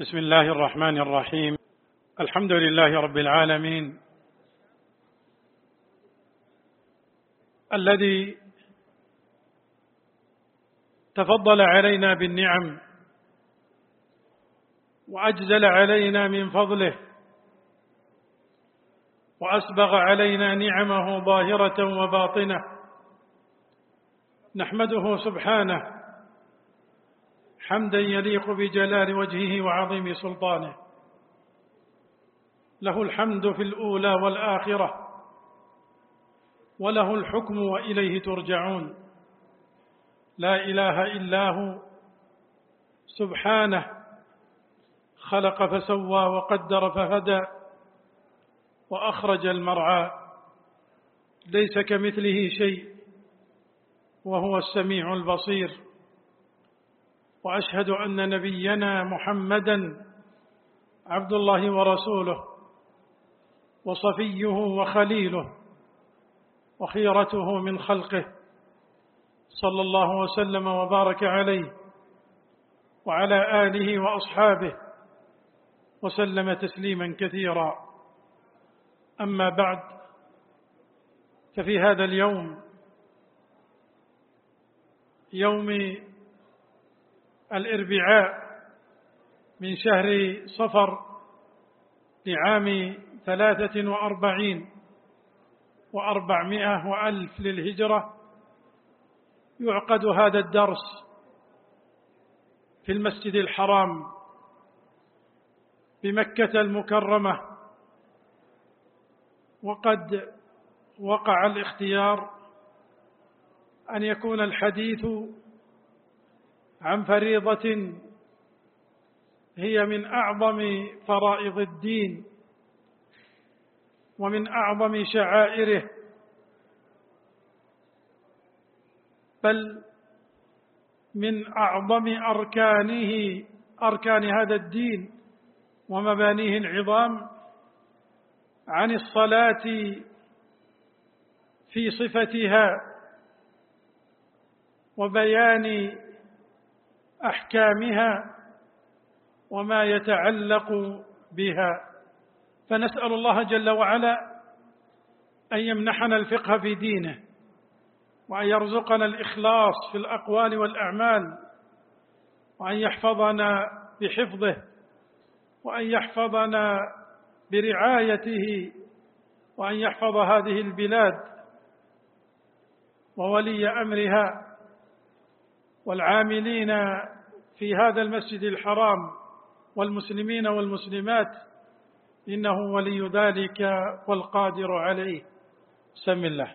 بسم الله الرحمن الرحيم. الحمد لله رب العالمين. الذي تفضل علينا بالنعم وأجزل علينا من فضله وأسبغ علينا نعمه ظاهرة وباطنة. نحمده سبحانه حمدا يليق بجلال وجهه وعظيم سلطانه. له الحمد في الأولى والآخرة وله الحكم وإليه ترجعون. لا إله إلا هو سبحانه. خلق فسوى وقدر فهدى وأخرج المرعى. ليس كمثله شيء وهو السميع البصير. وأشهد أن نبينا محمدا عبد الله ورسوله وصفيه وخليله وخيرته من خلقه صلى الله وسلم وبارك عليه وعلى آله وأصحابه وسلم تسليما كثيرا. أما بعد ففي هذا اليوم يوم الإربعاء من شهر صفر لعام ثلاثة وأربعين وأربعمائة وألف للهجرة يعقد هذا الدرس في المسجد الحرام بمكة المكرمة. وقد وقع الاختيار أن يكون الحديث عن فريضة هي من أعظم فرائض الدين ومن أعظم شعائره. بل من أعظم أركانه أركان هذا الدين ومبانيه العظام عن الصلاة في صفتها وبيان أحكامها وما يتعلق بها. فنسأل الله جل وعلا أن يمنحنا الفقه في دينه وأن يرزقنا الإخلاص في الأقوال والأعمال وأن يحفظنا بحفظه وأن يحفظنا برعايته وأن يحفظ هذه البلاد وولي أمرها. والعاملين في هذا المسجد الحرام والمسلمين والمسلمات إنه ولي ذلك والقادر عليه. سم الله.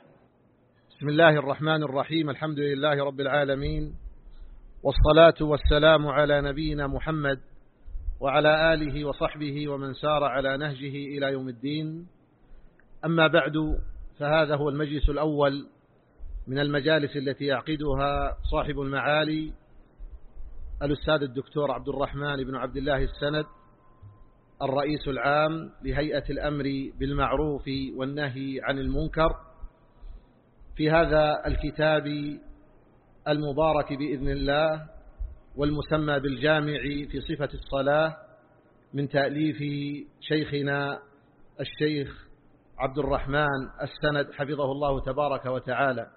بسم الله الرحمن الرحيم. الحمد لله رب العالمين والصلاة والسلام على نبينا محمد وعلى آله وصحبه ومن سار على نهجه إلى يوم الدين. أما بعد فهذا هو المجلس الأول من المجالس التي يعقدها صاحب المعالي الأستاذ الدكتور عبد الرحمن بن عبد الله السند الرئيس العام لهيئة الأمر بالمعروف والنهي عن المنكر. في هذا الكتاب المبارك بإذن الله والمسمى بالجامع في صفة الصلاة من تأليف شيخنا الشيخ عبد الرحمن السند حفظه الله تبارك وتعالى.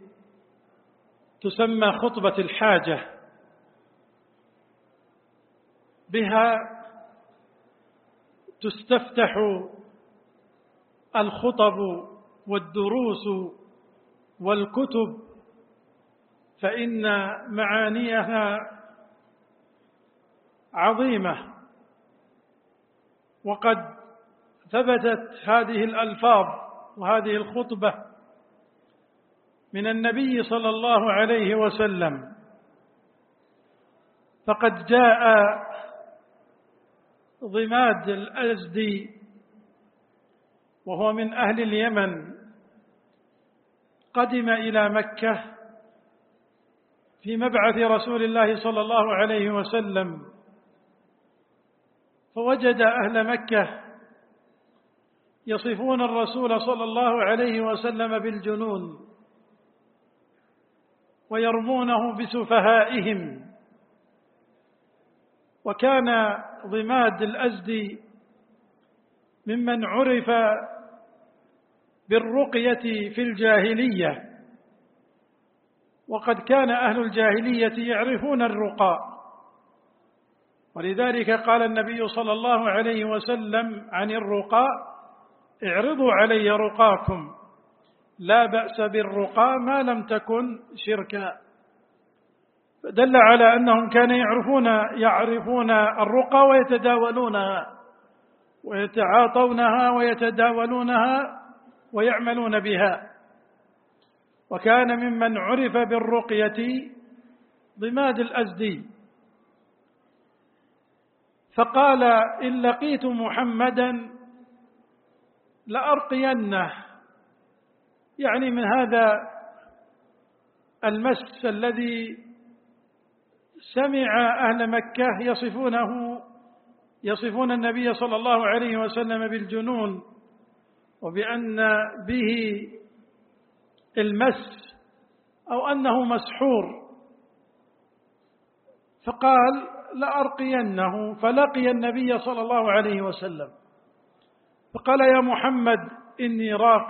تسمى خطبة الحاجة. بها تستفتح الخطب والدروس والكتب فإن معانيها عظيمة. وقد ثبتت هذه الألفاظ وهذه الخطبة من النبي صلى الله عليه وسلم. فقد جاء ضماد الأزدي وهو من أهل اليمن قدم إلى مكة في مبعث رسول الله صلى الله عليه وسلم. فوجد أهل مكة يصفون الرسول صلى الله عليه وسلم بالجنون. ويرمونه بسفهائهم. وكان ضماد الأزدي ممن عرف بالرقية في الجاهلية. وقد كان أهل الجاهلية يعرفون الرقاء ولذلك قال النبي صلى الله عليه وسلم عن الرقاء اعرضوا علي رقاكم. لا بأس بالرقاء ما لم تكن شركا دل على أنهم كانوا يعرفون يعرفون الرقى ويتداولونها ويتعاطونها ويتداولونها ويعملون بها. وكان ممن عرف بالرقية ضماد الأزدي. فقال إن لقيت محمدا لأرقينه. يعني من هذا المس الذي سمع أهل مكة يصفونه يصفون النبي صلى الله عليه وسلم بالجنون وبأن به المس أو أنه مسحور. فقال لأرقينه فلقي النبي صلى الله عليه وسلم فقال يا محمد إني راق.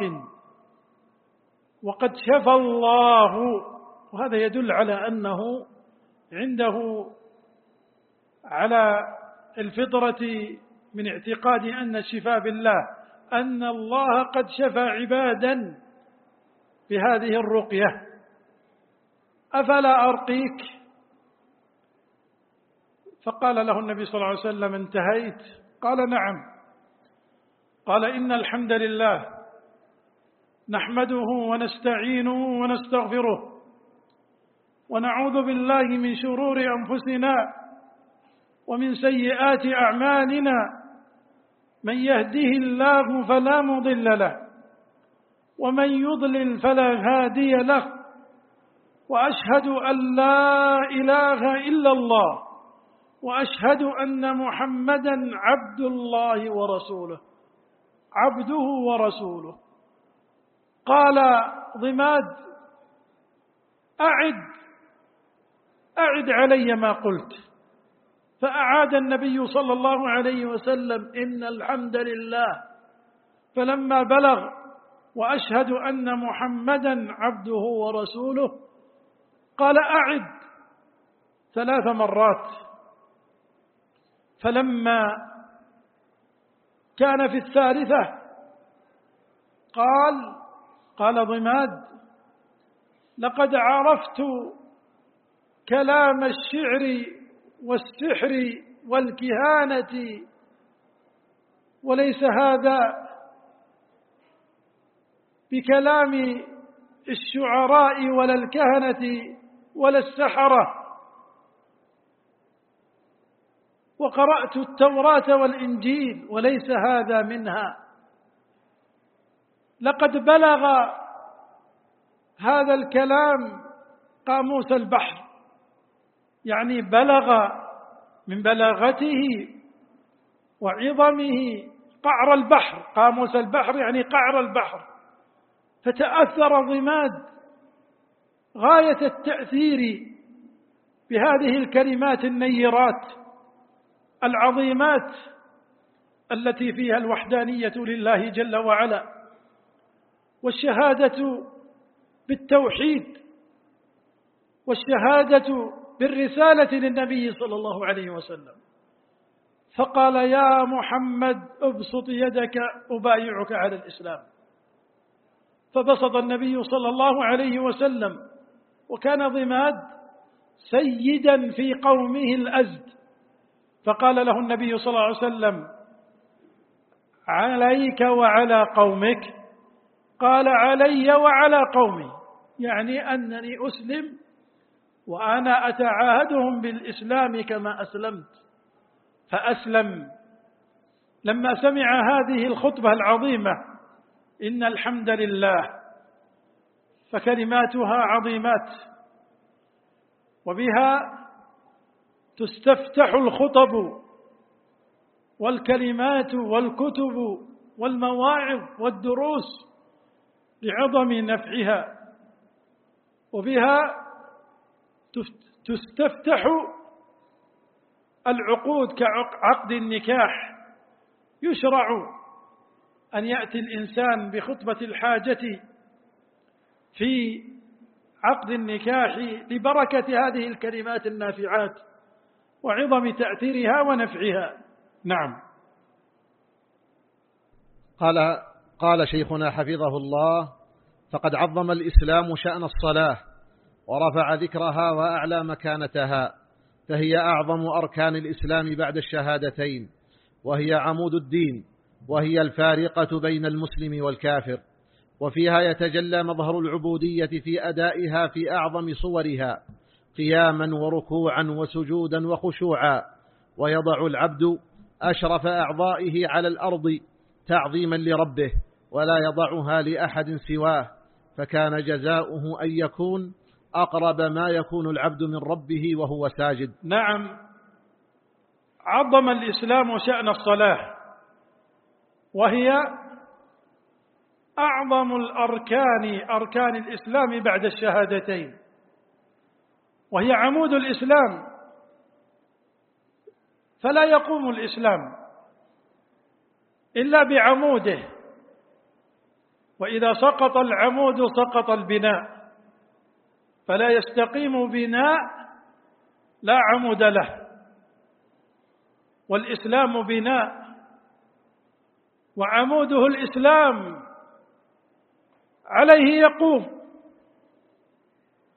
وقد شفى الله وهذا يدل على أنه عنده على الفطرة من اعتقاد أن الشفاء بالله أن الله قد شفى عبادا بهذه الرقية. أفلا أرقيك؟ فقال له النبي صلى الله عليه وسلم انتهيت. قال نعم. قال إن الحمد لله. نحمده ونستعينه ونستغفره ونعوذ بالله من شرور أنفسنا ومن سيئات أعمالنا من يهده الله فلا مضل له ومن يضلل فلا هادي له وأشهد أن لا إله إلا الله وأشهد أن محمدا عبد الله ورسوله عبده ورسوله. قال ضماد أعد أعد علي ما قلت. فأعاد النبي صلى الله عليه وسلم إن الحمد لله. فلما بلغ وأشهد أن محمدا عبده ورسوله قال أعد ثلاث مرات. فلما كان في الثالثة قال قال ضماد لقد عرفت كلام الشعر والسحر والكهانة وليس هذا بكلام الشعراء ولا الكهنة ولا السحرة. وقرأت التوراة والإنجيل وليس هذا منها. لقد بلغ هذا الكلام قاموس البحر. يعني بلغ من بلاغته وعظمه قعر البحر. قاموس البحر يعني قعر البحر. فتأثر ضماد غاية التأثير بهذه الكلمات النيرات العظيمات التي فيها الوحدانية لله جل وعلا. والشهادة بالتوحيد والشهادة بالرسالة للنبي صلى الله عليه وسلم. فقال يا محمد ابسط يدك أبايعك على الإسلام. فبسط النبي صلى الله عليه وسلم وكان ضماد سيدا في قومه الأزد. فقال له النبي صلى الله عليه وسلم عليك وعلى قومك قال علي وعلى قومي يعني أنني أسلم وأنا أتعاهدهم بالإسلام كما أسلمت. فأسلم. لما سمع هذه الخطبة العظيمة إن الحمد لله فكلماتها عظيمات وبها تستفتح الخطب والكلمات والكتب والمواعظ والدروس لعظم نفعها وبها تستفتح العقود كعقد النكاح. يشرع أن يأتي الإنسان بخطبة الحاجة في عقد النكاح لبركة هذه الكلمات النافعات وعظم تأثيرها ونفعها. نعم. قال قال شيخنا حفظه الله فقد عظم الإسلام شأن الصلاة ورفع ذكرها وأعلى مكانتها فهي أعظم أركان الإسلام بعد الشهادتين وهي عمود الدين وهي الفارقة بين المسلم والكافر وفيها يتجلى مظهر العبودية في أدائها في أعظم صورها قياما وركوعا وسجودا وخشوعا ويضع العبد أشرف أعضائه على الأرض تعظيما لربه. ولا يضعها لأحد سواه فكان جزاؤه أن يكون أقرب ما يكون العبد من ربه وهو ساجد. نعم. عظم الإسلام شأن الصلاة وهي أعظم الأركان أركان الإسلام بعد الشهادتين وهي عمود الإسلام. فلا يقوم الإسلام إلا بعموده. وإذا سقط العمود سقط البناء. فلا يستقيم بناء لا عمود له. والإسلام بناء. وعموده الإسلام عليه يقوم.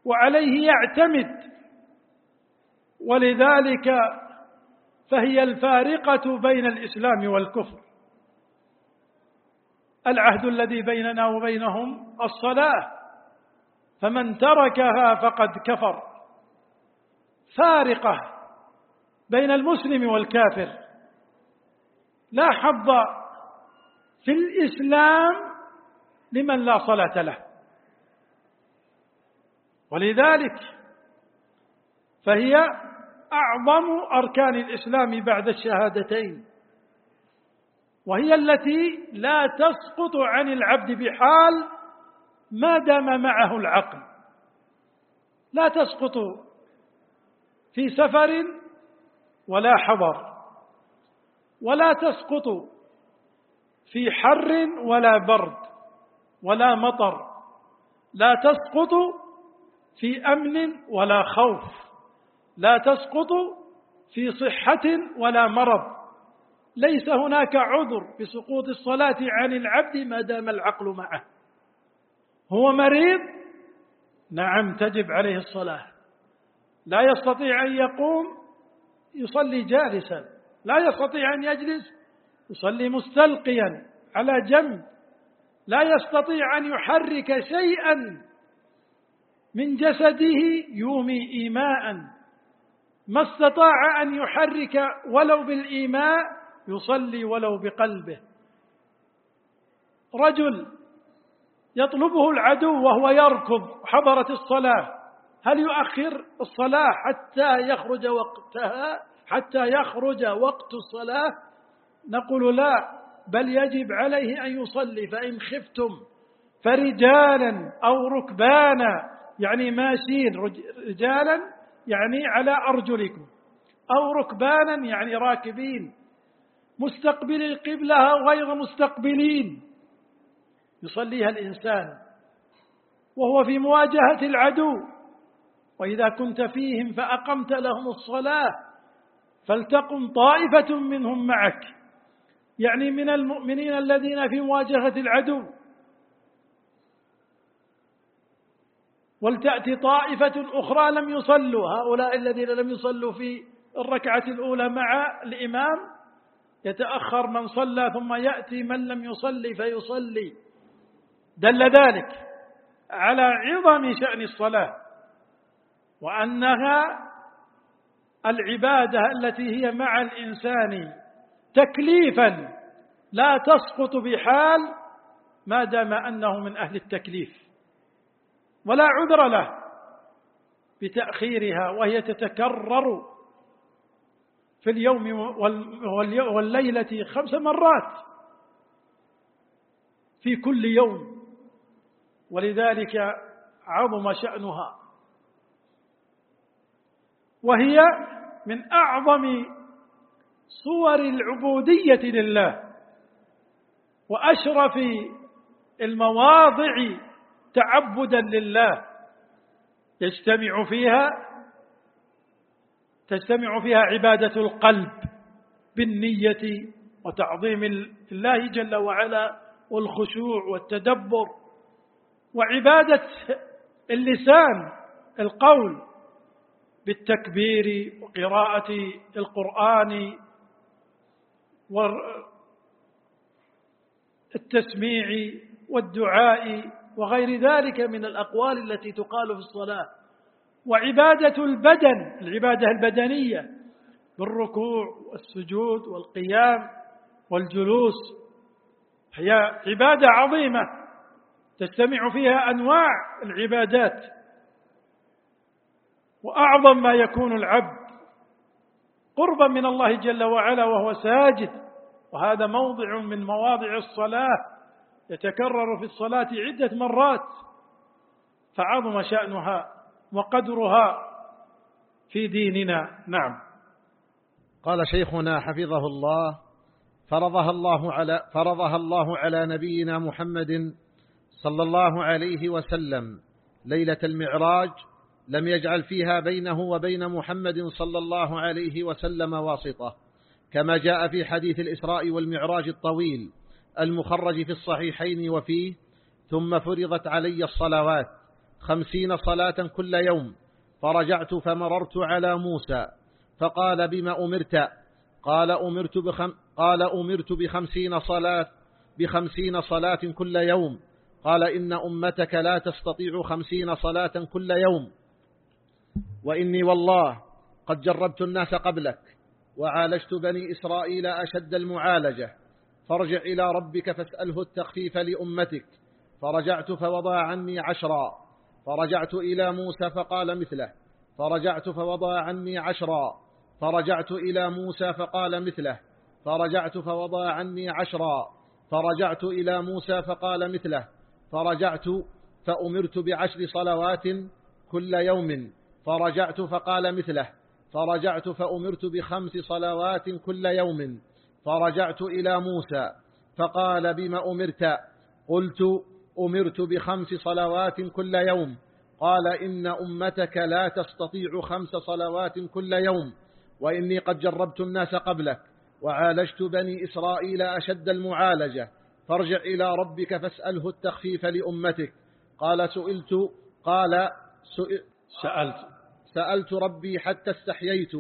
وعليه يعتمد. ولذلك فهي الفارقة بين الإسلام والكفر. العهد الذي بيننا وبينهم الصلاة. فمن تركها فقد كفر. فارقة بين المسلم والكافر. لا حظ في الإسلام لمن لا صلاة له. ولذلك فهي أعظم أركان الإسلام بعد الشهادتين. وهي التي لا تسقط عن العبد بحال ما دام معه العقل. لا تسقط في سفر ولا حضر ولا تسقط في حر ولا برد ولا مطر لا تسقط في أمن ولا خوف لا تسقط في صحة ولا مرض. ليس هناك عذر بسقوط الصلاة عن العبد ما دام العقل معه. هو مريض؟ نعم تجب عليه الصلاة. لا يستطيع أن يقوم؟ يصلي جالسا. لا يستطيع أن يجلس؟ يصلي مستلقيا على جنب. لا يستطيع أن يحرك شيئا من جسده يومي إيماء. ما استطاع أن يحرك ولو بالإيماء يصلي ولو بقلبه. رجل يطلبه العدو وهو يركض حضرت الصلاة. هل يؤخر الصلاة حتى يخرج وقتها؟ حتى يخرج وقت الصلاة؟ نقول لا بل يجب عليه أن يصلي فإن خفتم فرجالا أو ركبانا يعني ماشين رجالا يعني على أرجلكم أو ركبانا يعني راكبين. مستقبلي القبلة غير مستقبلين. يصليها الإنسان وهو في مواجهة العدو. وإذا كنت فيهم فأقمت لهم الصلاة فلتقم طائفة منهم معك. يعني من المؤمنين الذين في مواجهة العدو. ولتأتي طائفة أخرى لم يصلوا. هؤلاء الذين لم يصلوا في الركعة الأولى مع الإمام يتأخر من صلى ثم يأتي من لم يصلي فيصلي. دل ذلك على عظم شأن الصلاة وأنها العبادة التي هي مع الإنسان تكليفا لا تسقط بحال ما دام أنه من أهل التكليف. ولا عذر له بتأخيرها وهي تتكرر في اليوم والليلة خمس مرات في كل يوم. ولذلك عظم شأنها. وهي من أعظم صور العبودية لله وأشرف المواضع تعبدا لله يجتمع فيها تجتمع فيها عبادة القلب بالنية وتعظيم الله جل وعلا والخشوع والتدبر. وعبادة اللسان القول بالتكبير وقراءة القرآن والتسميع والدعاء وغير ذلك من الأقوال التي تقال في الصلاة. وعبادة البدن العبادة البدنية بالركوع والسجود والقيام والجلوس. هي عبادة عظيمة تجتمع فيها أنواع العبادات. وأعظم ما يكون العبد قربا من الله جل وعلا وهو ساجد. وهذا موضع من مواضع الصلاة يتكرر في الصلاة عدة مرات فعظم شأنها. وقدرها في ديننا. نعم. قال شيخنا حفظه الله فرضها الله على فرضها الله على نبينا محمد صلى الله عليه وسلم ليلة المعراج لم يجعل فيها بينه وبين محمد صلى الله عليه وسلم واسطة كما جاء في حديث الإسراء والمعراج الطويل المخرج في الصحيحين وفيه ثم فرضت علي الصلوات خمسين صلاة كل يوم فرجعت فمررت على موسى فقال بما أمرت؟ قال أمرت, بخم قال أمرت بخمسين صلاة بخمسين صلاة كل يوم قال إن أمتك لا تستطيع خمسين صلاة كل يوم وإني والله قد جربت الناس قبلك وعالجت بني إسرائيل أشد المعالجة فارجع إلى ربك فاسأله التخفيف لأمتك فرجعت فوضع عني عشرا. فرجعت إلى موسى فقال مثله. فرجعت فوضع عني عشرا. فرجعت إلى موسى فقال مثله. فرجعت فوضع عني عشرا. فرجعت إلى موسى فقال مثله. فرجعت فأمرت بعشر صلوات كل يوم. فرجعت فقال مثله. فرجعت فأمرت بخمس صلوات كل يوم. فرجعت إلى موسى فقال بما أمرت. قلت أمرت بخمس صلوات كل يوم. قال إن أمتك لا تستطيع خمس صلوات كل يوم وإني قد جربت الناس قبلك وعالجت بني إسرائيل أشد المعالجة. فارجع إلى ربك فاسأله التخفيف لأمتك. قال سئلت قال سألت. سألت ربي حتى استحييت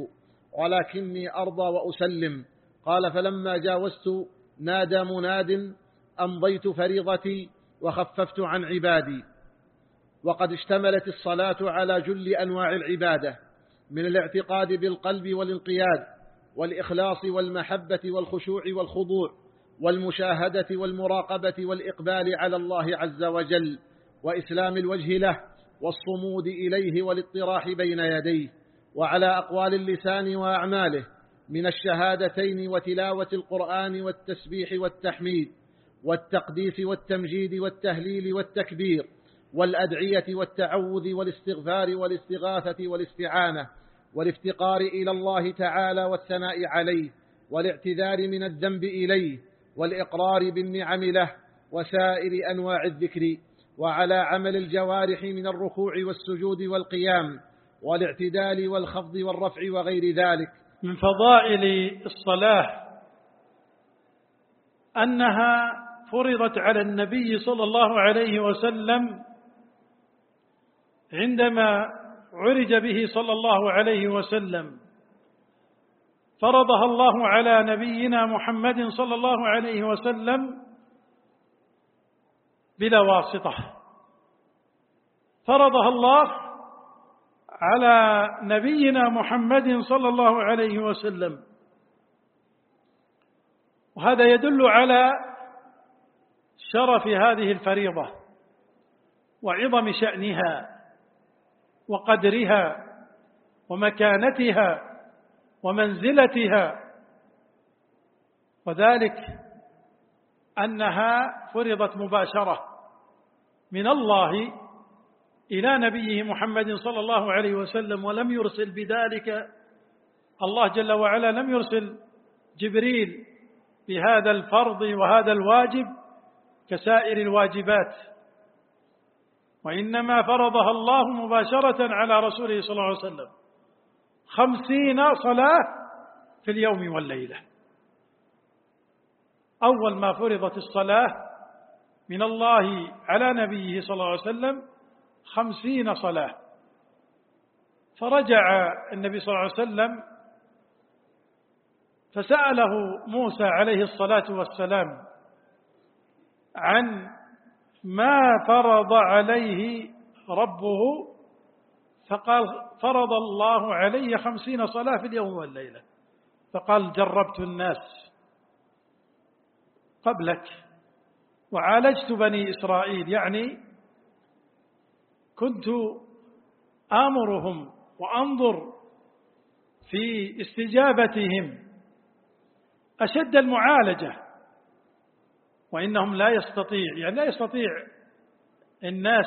ولكني أرضى وأسلم. قال فلما جاوزت نادى مناد أمضيت فريضتي وخففت عن عبادي. وقد اشتملت الصلاة على جل أنواع العبادة من الاعتقاد بالقلب والانقياد والإخلاص والمحبة والخشوع والخضوع والمشاهدة والمراقبة والإقبال على الله عز وجل وإسلام الوجه له والصمود إليه والاطراح بين يديه وعلى أقوال اللسان وأعماله من الشهادتين وتلاوة القرآن والتسبيح والتحميد. والتقديس والتمجيد والتهليل والتكبير والأدعية والتعوذ والاستغفار والاستغاثة والاستعانة والافتقار إلى الله تعالى والثناء عليه والاعتذار من الذنب إليه والإقرار بالنعم له وسائر أنواع الذكر وعلى عمل الجوارح من الركوع والسجود والقيام والاعتدال والخفض والرفع وغير ذلك. من فضائل الصلاة أنها فرضت على النبي صلى الله عليه وسلم عندما عرج به صلى الله عليه وسلم فرضها الله على نبينا محمد صلى الله عليه وسلم بلا واسطة. فرضها الله على نبينا محمد صلى الله عليه وسلم. وهذا يدل على شرف هذه الفريضة وعظم شأنها وقدرها ومكانتها ومنزلتها وذلك أنها فرضت مباشرة من الله إلى نبيه محمد صلى الله عليه وسلم ولم يرسل بذلك الله جل وعلا لم يرسل جبريل بهذا الفرض وهذا الواجب كسائر الواجبات وإنما فرضها الله مباشرة على رسوله صلى الله عليه وسلم. خمسين صلاة في اليوم والليلة. أول ما فرضت الصلاة من الله على نبيه صلى الله عليه وسلم خمسين صلاة. فرجع النبي صلى الله عليه وسلم فسأله موسى عليه الصلاة والسلام عن ما فرض عليه ربه فقال فرض الله علي خمسين صلاة في اليوم والليلة. فقال جربت الناس قبلك وعالجت بني إسرائيل يعني كنت آمرهم وأنظر في استجابتهم. أشد المعالجة وإنهم لا يستطيع يعني لا يستطيع الناس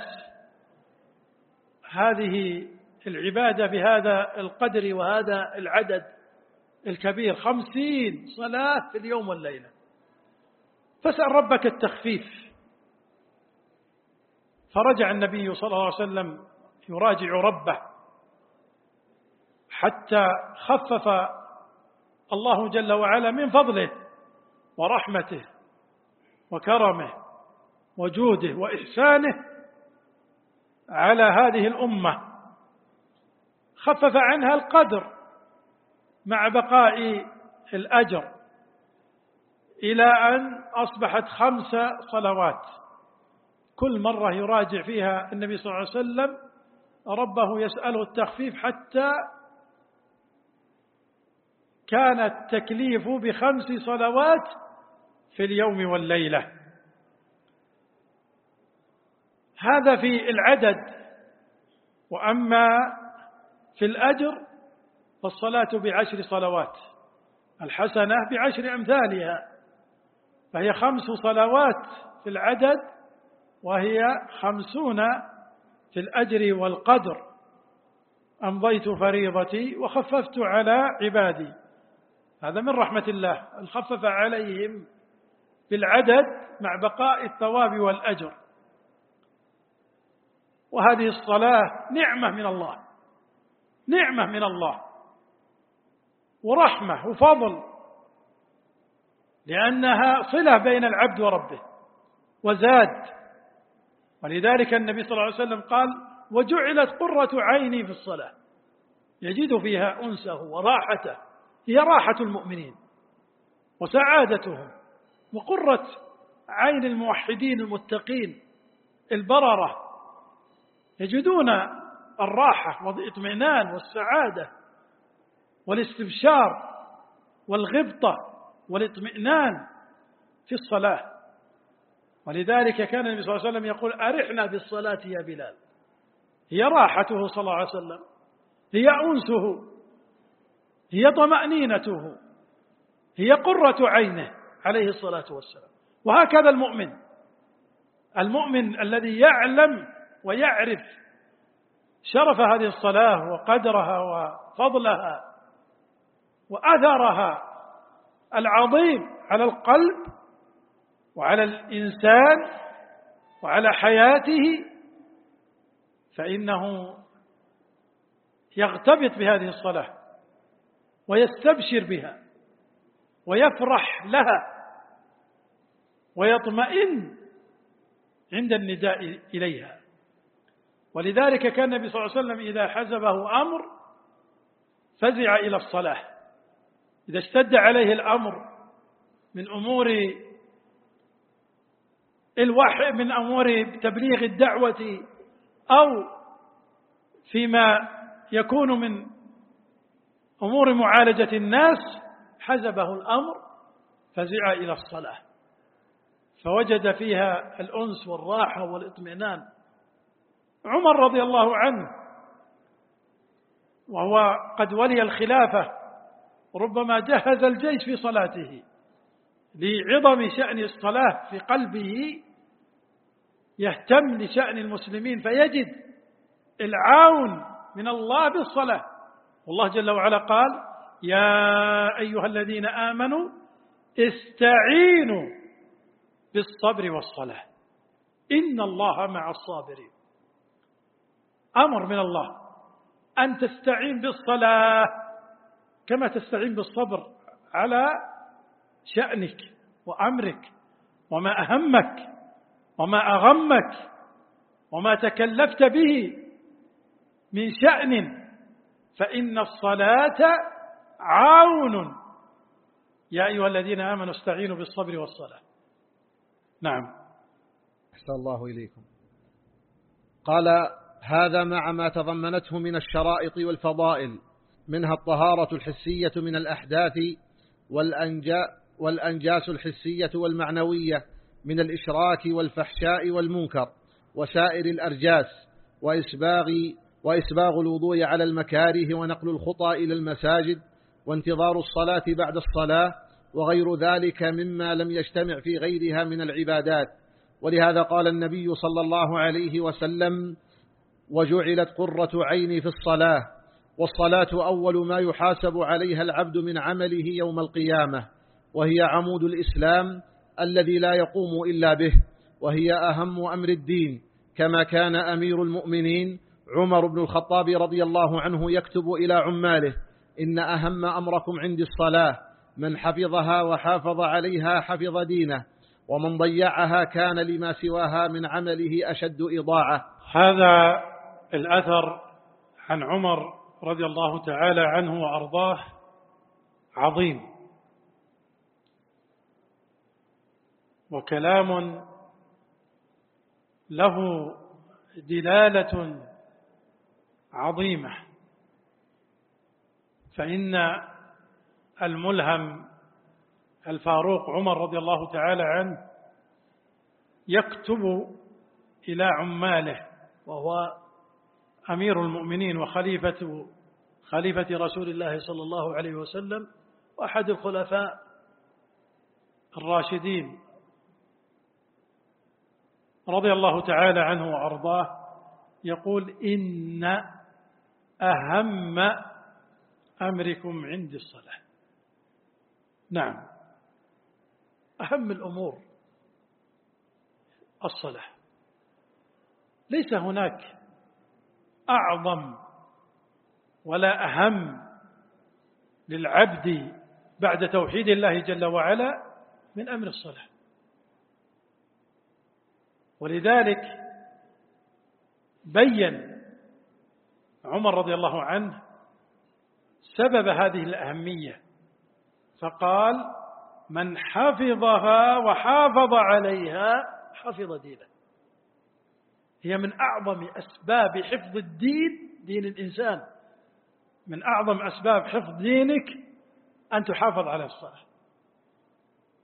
هذه العبادة بهذا القدر وهذا العدد الكبير. خمسين صلاة في اليوم والليلة. فاسأل ربك التخفيف. فرجع النبي صلى الله عليه وسلم يراجع ربه حتى خفف الله جل وعلا من فضله ورحمته. وكرمه وجوده وإحسانه على هذه الأمة. خفف عنها القدر مع بقاء الأجر إلى أن أصبحت خمس صلوات. كل مرة يراجع فيها النبي صلى الله عليه وسلم ربه يسأله التخفيف حتى كان التكليف بخمس صلوات في اليوم والليلة. هذا في العدد. وأما في الأجر فالصلاة بعشر صلوات الحسنة بعشر أمثالها. فهي خمس صلوات في العدد وهي خمسون في الأجر والقدر. أمضيت فريضتي وخففت على عبادي. هذا من رحمة الله الخفف عليهم. بالعدد مع بقاء الثواب والأجر. وهذه الصلاة نعمة من الله نعمة من الله ورحمة وفضل لأنها صلة بين العبد وربه وزاد. ولذلك النبي صلى الله عليه وسلم قال وجعلت قرة عيني في الصلاة. يجد فيها أنسه وراحته هي راحة المؤمنين وسعادتهم وقرة عين الموحدين المتقين البررة. يجدون الراحة والاطمئنان والسعادة والاستبشار والغبطة والاطمئنان في الصلاة. ولذلك كان النبي صلى الله عليه وسلم يقول أرحنا بالصلاة يا بلال. هي راحته صلى الله عليه وسلم هي أنسه هي طمأنينته هي قرة عينه. عليه الصلاة والسلام. وهكذا المؤمن. المؤمن الذي يعلم ويعرف شرف هذه الصلاة وقدرها وفضلها وأثرها العظيم على القلب وعلى الإنسان وعلى حياته فإنه يغتبط بهذه الصلاة ويستبشر بها ويفرح لها. ويطمئن عند النداء إليها. ولذلك كان النبي صلى الله عليه وسلم إذا حزبه أمر فزع إلى الصلاة. إذا اشتد عليه الأمر من أمور الوحي من أمور تبليغ الدعوة أو فيما يكون من أمور معالجة الناس حزبه الأمر فزع إلى الصلاة. فوجد فيها الأنس والراحة والإطمئنان. عمر رضي الله عنه وهو قد ولي الخلافة ربما جهز الجيش في صلاته لعظم شأن الصلاة في قلبه يهتم لشأن المسلمين فيجد العون من الله بالصلاة. والله جل وعلا قال يا أيها الذين آمنوا استعينوا بالصبر والصلاة. إن الله مع الصابرين. أمر من الله. أن تستعين بالصلاة كما تستعين بالصبر على شأنك وأمرك وما أهمك وما أغمك وما تكلفت به من شأن. فإن الصلاة عون. يا أيها الذين آمنوا استعينوا بالصبر والصلاة. نعم. أحسن الله إليكم. قال هذا مع ما تضمنته من الشرائط والفضائل منها الطهارة الحسية من الأحداث والأنجاس الحسية والمعنوية من الإشراك والفحشاء والمنكر وسائر الأرجاس وإسباغ, وإسباغ الوضوء على المكاره ونقل الخطى إلى المساجد وانتظار الصلاة بعد الصلاة وغير ذلك مما لم يجتمع في غيرها من العبادات. ولهذا قال النبي صلى الله عليه وسلم وجعلت قرة عيني في الصلاة والصلاة أول ما يحاسب عليها العبد من عمله يوم القيامة وهي عمود الإسلام الذي لا يقوم إلا به وهي أهم أمر الدين كما كان أمير المؤمنين عمر بن الخطاب رضي الله عنه يكتب إلى عماله إن أهم أمركم عندي الصلاة من حفظها وحافظ عليها حفظ دينه ومن ضيعها كان لما سواها من عمله أشد إضاعة. هذا الأثر عن عمر رضي الله تعالى عنه وأرضاه عظيم. وكلام له دلالة عظيمة. فإن الملهم الفاروق عمر رضي الله تعالى عنه يكتب إلى عماله وهو أمير المؤمنين وخليفة خليفة رسول الله صلى الله عليه وسلم وأحد الخلفاء الراشدين رضي الله تعالى عنه وأرضاه يقول إن أهم أمركم عندي الصلاة. نعم. أهم الأمور الصلاة. ليس هناك أعظم ولا أهم للعبد بعد توحيد الله جل وعلا من أمر الصلاة. ولذلك بين عمر رضي الله عنه سبب هذه الأهمية فقال من حفظها وحافظ عليها حفظ دينه. هي من أعظم أسباب حفظ الدين دين الإنسان. من أعظم أسباب حفظ دينك أن تحافظ على الصلاة.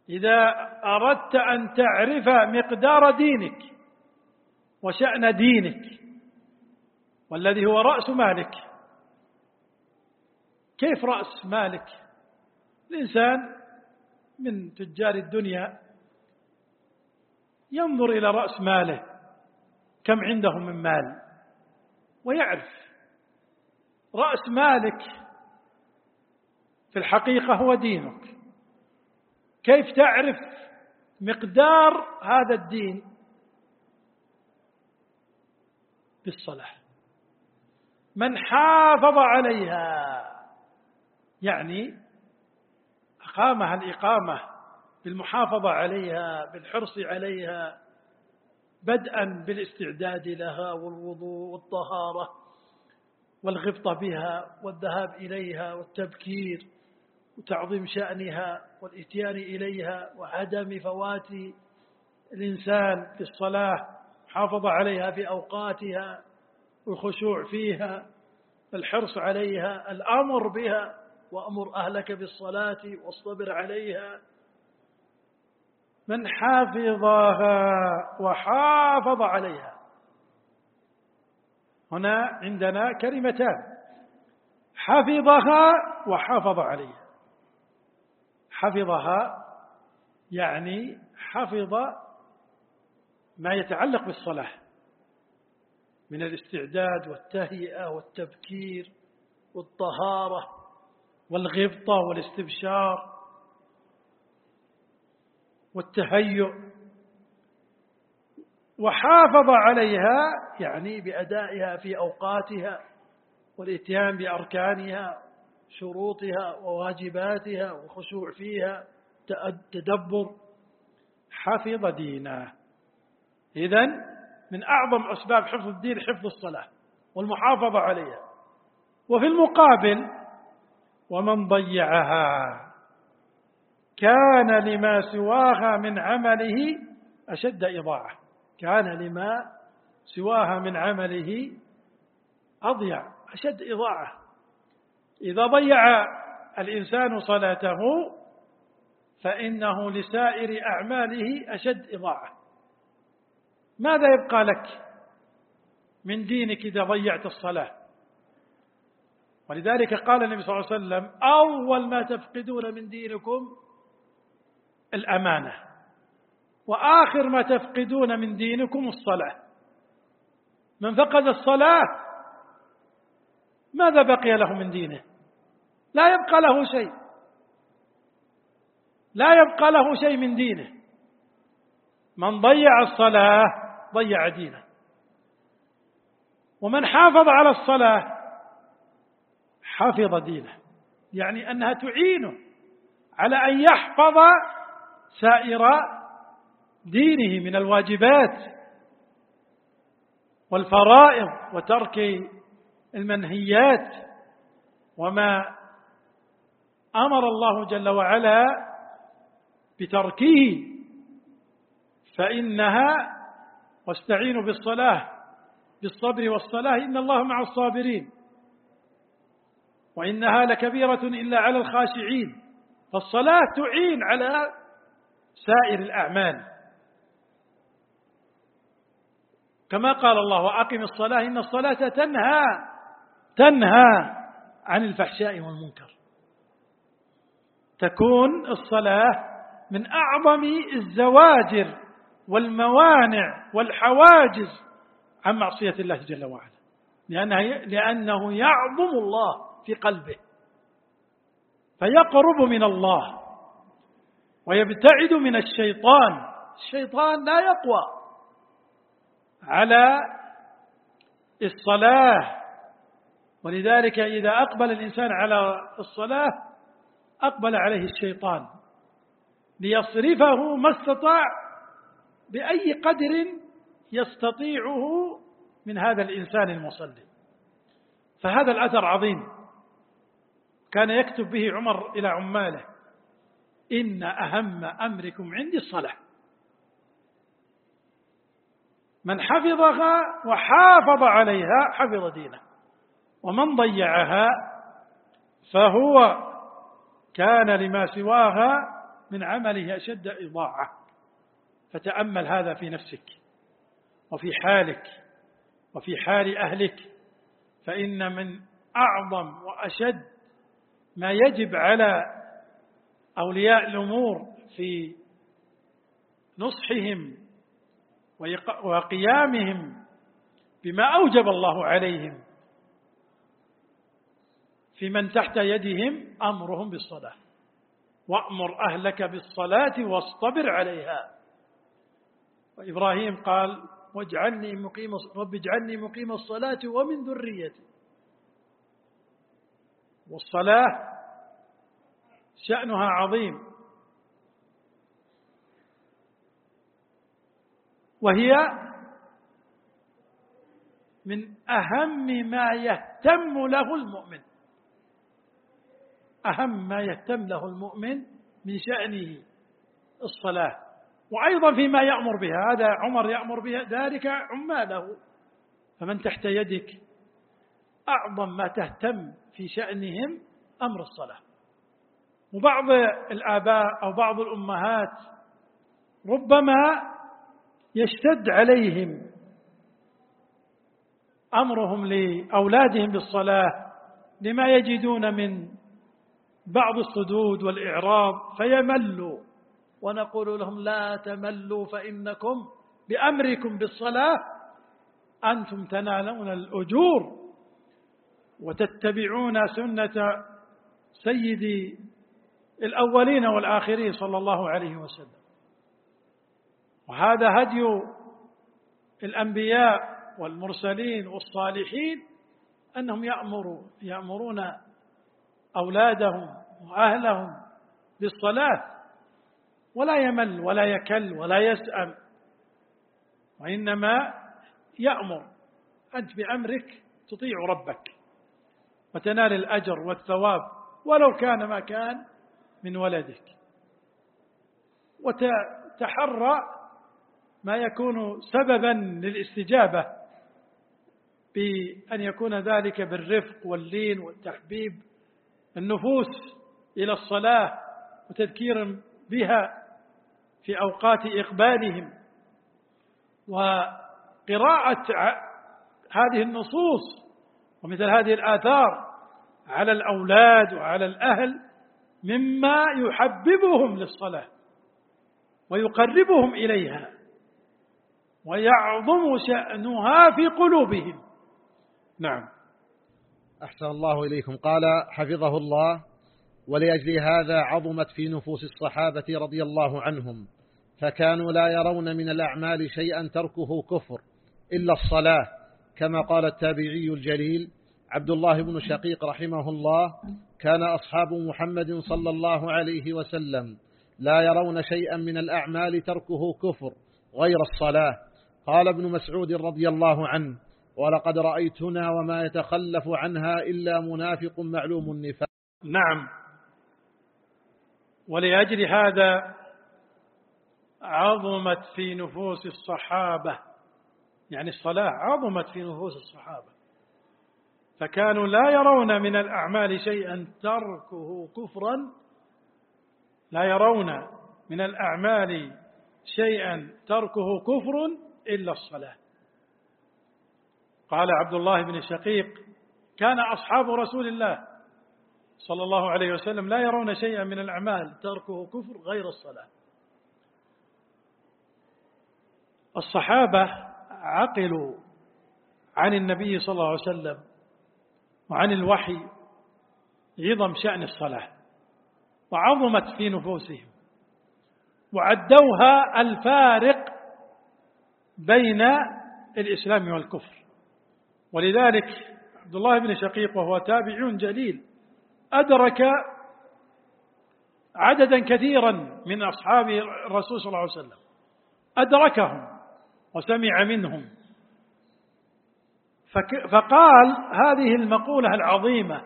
إذا أردت أن تعرف مقدار دينك وشأن دينك والذي هو رأس مالك كيف رأس مالك؟ الإنسان من تجار الدنيا ينظر إلى رأس ماله كم عنده من مال ويعرف رأس مالك في الحقيقة هو دينك. كيف تعرف مقدار هذا الدين؟ بالصلاة من حافظ عليها يعني أقامها الإقامة بالمحافظة عليها بالحرص عليها بدءا بالاستعداد لها والوضوء والطهارة والغبطة بها والذهاب إليها والتبكير وتعظيم شأنها والإتيان إليها وعدم فوات الإنسان في الصلاة حافظ عليها في أوقاتها والخشوع فيها الحرص عليها الأمر بها وأمر أهلك بالصلاة واصطبر عليها. من حفظها وحافظ عليها. هنا عندنا كلمتان. حفظها وحافظ عليها. حفظها يعني حفظ ما يتعلق بالصلاة. من الاستعداد والتهيئة والتبكير والطهارة. والغبطة والاستبشار والتهيؤ. وحافظ عليها يعني بأدائها في أوقاتها والإتيان بأركانها شروطها وواجباتها والخشوع فيها تدبر. حفظ دينه. إذا من أعظم أسباب حفظ الدين حفظ الصلاة والمحافظة عليها. وفي المقابل ومن ضيعها كان لما سواها من عمله أشد إضاعة. كان لما سواها من عمله أضيع أشد إضاعة. إذا ضيع الإنسان صلاته فإنه لسائر أعماله أشد إضاعة. ماذا يبقى لك من دينك إذا ضيعت الصلاة؟ ولذلك قال النبي صلى الله عليه وسلم أول ما تفقدون من دينكم الأمانة وآخر ما تفقدون من دينكم الصلاة. من فقد الصلاة ماذا بقي له من دينه؟ لا يبقى له شيء. لا يبقى له شيء من دينه. من ضيع الصلاة ضيع دينه. ومن حافظ على الصلاة حفظ دينه. يعني أنها تعينه على أن يحفظ سائر دينه من الواجبات والفرائض وترك المنهيات وما أمر الله جل وعلا بتركه. فإنها واستعينوا بالصلاة بالصبر والصلاة إن الله مع الصابرين. وإنها لكبيرة إلا على الخاشعين فالصلاة تعين على سائر الأعمال. كما قال الله وأقم الصلاة إن الصلاة تنهى تنهى عن الفحشاء والمنكر. تكون الصلاة من أعظم الزواجر والموانع والحواجز عن معصية الله جل وعلا لأنه يعظم الله. في قلبه. فيقرب من الله ويبتعد من الشيطان. الشيطان لا يقوى على الصلاة. ولذلك إذا أقبل الإنسان على الصلاة أقبل عليه الشيطان ليصرفه ما استطاع بأي قدر يستطيعه من هذا الإنسان المصلي. فهذا الأثر عظيم. كان يكتب به عمر إلى عماله إن أهم أمركم عندي الصلاة. من حفظها وحافظ عليها حفظ دينه ومن ضيعها فهو كان لما سواها من عمله أشد إضاعة. فتأمل هذا في نفسك وفي حالك وفي حال أهلك فإن من أعظم وأشد ما يجب على أولياء الأمور في نصحهم وقيامهم بما أوجب الله عليهم. في من تحت يدهم أمرهم بالصلاة. وأمر أهلك بالصلاة واصطبر عليها. وإبراهيم قال واجعلني مقيم رب اجعلني مقيم الصلاة ومن ذريتي. والصلاة شأنها عظيم. وهي من أهم ما يهتم له المؤمن. أهم ما يهتم له المؤمن من شأنه الصلاة. وأيضا فيما يأمر بها هذا عمر يأمر بها ذلك عماله. فمن تحت يدك أعظم ما تهتم في شأنهم أمر الصلاة. وبعض الآباء أو بعض الأمهات ربما يشتد عليهم أمرهم لأولادهم بالصلاة لما يجدون من بعض الصدود والإعراض فيملوا. ونقول لهم لا تملوا فإنكم بأمركم بالصلاة أنتم تنالون الأجور. وتتبعون سنة سيد الأولين والآخرين صلى الله عليه وسلم. وهذا هدي الأنبياء والمرسلين والصالحين أنهم يأمروا يأمرون أولادهم وأهلهم بالصلاة. ولا يمل ولا يكل ولا يسأم وإنما يأمر. أنت بأمرك تطيع ربك. وتنال الأجر والثواب ولو كان ما كان من ولدك. وتحرى ما يكون سببا للاستجابة بأن يكون ذلك بالرفق واللين والتحبيب النفوس إلى الصلاة وتذكير بها في أوقات إقبالهم. وقراءة هذه النصوص ومثل هذه الآثار على الأولاد وعلى الأهل مما يحببهم للصلاة ويقربهم إليها ويعظم شأنها في قلوبهم. نعم. أحسن الله إليكم. قال حفظه الله ولأجل هذا عظمت في نفوس الصحابة رضي الله عنهم فكانوا لا يرون من الأعمال شيئا تركه كفر إلا الصلاة. كما قال التابعي الجليل عبد الله بن شقيق رحمه الله كان أصحاب محمد صلى الله عليه وسلم لا يرون شيئا من الأعمال تركه كفر غير الصلاة. قال ابن مسعود رضي الله عنه ولقد رأيتنا وما يتخلف عنها إلا منافق معلوم النفاق. نعم. ولأجل هذا عظمت في نفوس الصحابة يعني الصلاة عظمت في نفوس الصحابة. فكانوا لا يرون من الأعمال شيئا تركه كفرا لا يرون من الأعمال شيئا تركه كفر إلا الصلاة. قال عبد الله بن شقيق كان أصحاب رسول الله صلى الله عليه وسلم لا يرون شيئا من الأعمال تركه كفر غير الصلاة. الصحابة عقلوا عن النبي صلى الله عليه وسلم وعن الوحي عظم شأن الصلاة وعظمت في نفوسهم وعدوها الفارق بين الإسلام والكفر. ولذلك عبد الله بن شقيق وهو تابع جليل أدرك عددا كثيرا من أصحاب الرسول صلى الله عليه وسلم أدركهم. وسمع منهم. فقال هذه المقولة العظيمة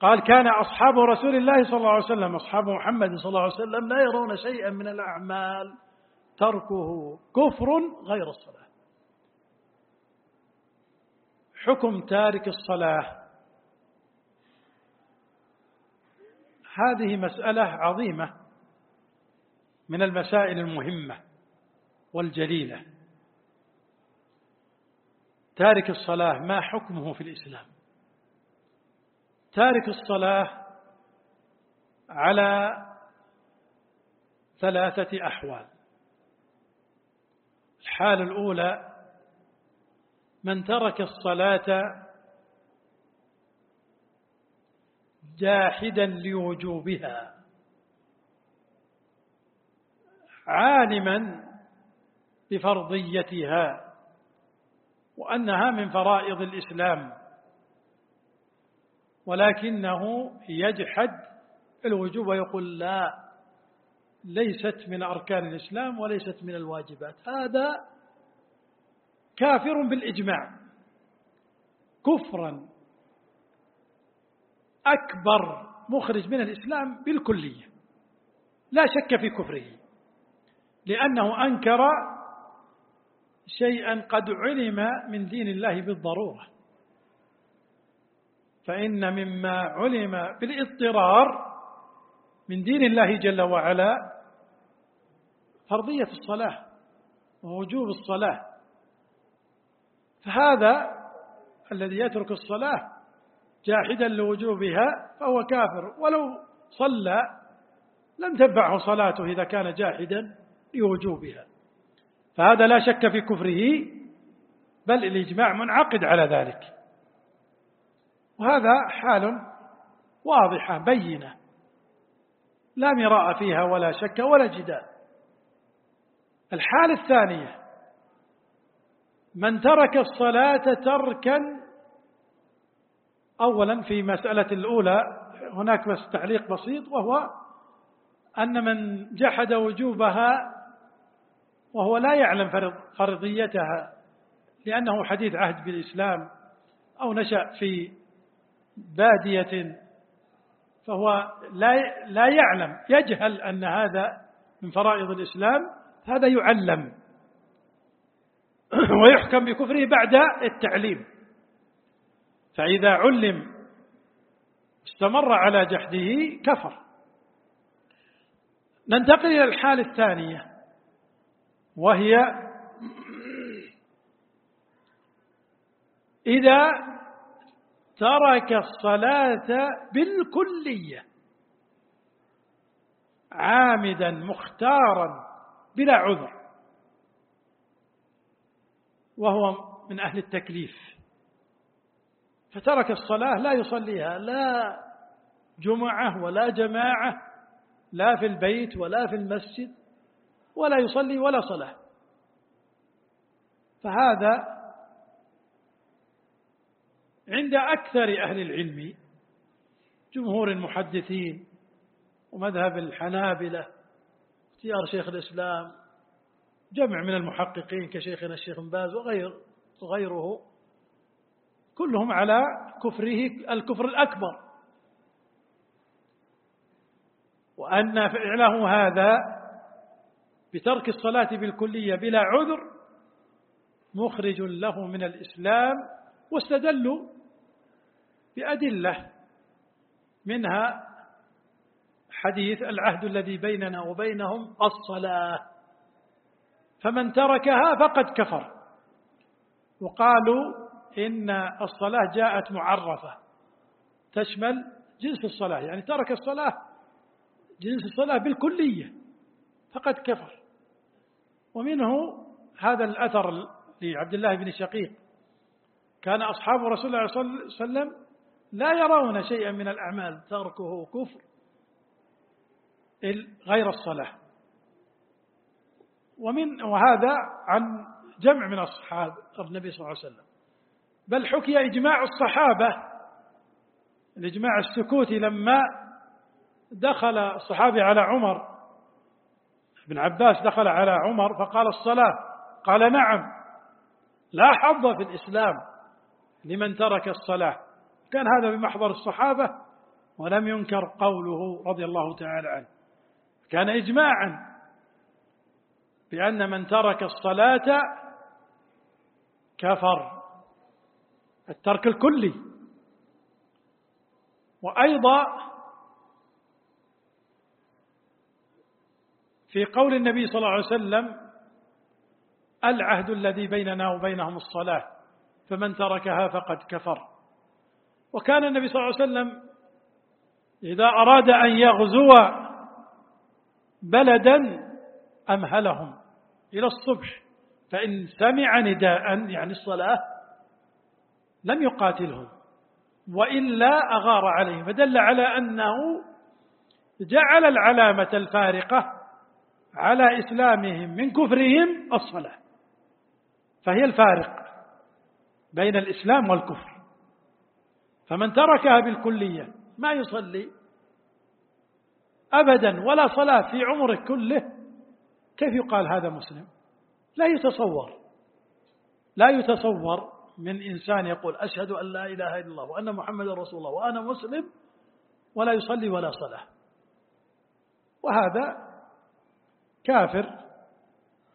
قال كان أصحاب رسول الله صلى الله عليه وسلم أصحاب محمد صلى الله عليه وسلم لا يرون شيئا من الأعمال تركه كفر غير الصلاة. حكم تارك الصلاة. هذه مسألة عظيمة من المسائل المهمة. والجليلة. تارك الصلاة ما حكمه في الإسلام؟ تارك الصلاة على ثلاثة أحوال. الحالة الأولى من ترك الصلاة جاحدا لوجوبها عالما بفرضيتها وأنها من فرائض الإسلام ولكنه يجحد الوجوب ويقول لا ليست من أركان الإسلام وليست من الواجبات. هذا كافر بالإجماع. كفرا أكبر مخرج من الإسلام بالكلية. لا شك في كفره لأنه أنكر شيئا قد علم من دين الله بالضرورة. فإن مما علم بالاضطرار من دين الله جل وعلا فرضية الصلاة ووجوب الصلاة. فهذا الذي يترك الصلاة جاحدا لوجوبها فهو كافر. ولو صلى لم تنفعه صلاته إذا كان جاحدا لوجوبها. فهذا لا شك في كفره بل الإجماع منعقد على ذلك. وهذا حال واضحة بينة. لا مراء فيها ولا شك ولا جدال. الحالة الثانية من ترك الصلاة تركا أولا في مسألة الأولى هناك بس تعليق بسيط وهو أن من جحد وجوبها وهو لا يعلم فرضيتها لأنه حديث عهد بالإسلام أو نشأ في بادية فهو لا لا يعلم يجهل أن هذا من فرائض الإسلام هذا يعلم. ويحكم بكفره بعد التعليم. فإذا علم استمر على جحده كفر. ننتقل إلى الحالة الثانية. وهي إذا ترك الصلاة بالكلية عامدا مختارا بلا عذر وهو من أهل التكليف. فترك الصلاة لا يصليها لا جمعة ولا جماعة لا في البيت ولا في المسجد. ولا يصلي ولا صلاة. فهذا عند أكثر أهل العلم جمهور المحدثين ومذهب الحنابلة اختيار شيخ الإسلام جمع من المحققين كشيخنا الشيخ باز وغير وغيره كلهم على كفره الكفر الأكبر. وأن فعله هذا بترك الصلاة بالكلية بلا عذر مخرج له من الإسلام واستدلوا بأدلة منها حديث العهد الذي بيننا وبينهم الصلاة. فمن تركها فقد كفر. وقالوا إن الصلاة جاءت معرفة تشمل جنس الصلاة يعني ترك الصلاة جنس الصلاة بالكلية فقد كفر. ومنه هذا الأثر لعبد الله بن شقيق. كان أصحاب رسول الله صلى الله عليه وسلم لا يرون شيئا من الأعمال تركه كفر غير الصلاة. ومن وهذا عن جمع من أصحاب النبي صلى الله عليه وسلم. بل حكي إجماع الصحابة الإجماع السكوتي لما دخل الصحابي على عمر ابن عباس دخل على عمر فقال الصلاة. قال نعم. لا حظ في الإسلام لمن ترك الصلاة. كان هذا بمحضر الصحابة ولم ينكر قوله رضي الله تعالى عنه. كان إجماعا بأن من ترك الصلاة كفر. الترك الكلي. وأيضا في قول النبي صلى الله عليه وسلم العهد الذي بيننا وبينهم الصلاة فمن تركها فقد كفر. وكان النبي صلى الله عليه وسلم إذا أراد أن يغزو بلدا أمهلهم إلى الصبح فإن سمع نداء يعني الصلاة لم يقاتلهم وإلا أغار عليهم فدل على أنه جعل العلامة الفارقة على إسلامهم من كفرهم الصلاة. فهي الفارق بين الإسلام والكفر. فمن تركها بالكلية ما يصلي أبدا ولا صلاة في عمره كله. كيف يقال هذا مسلم؟ لا يتصور. لا يتصور من إنسان يقول أشهد أن لا إله إلا الله وأن محمد رسول الله وأنا مسلم ولا يصلي ولا صلاة. وهذا كافر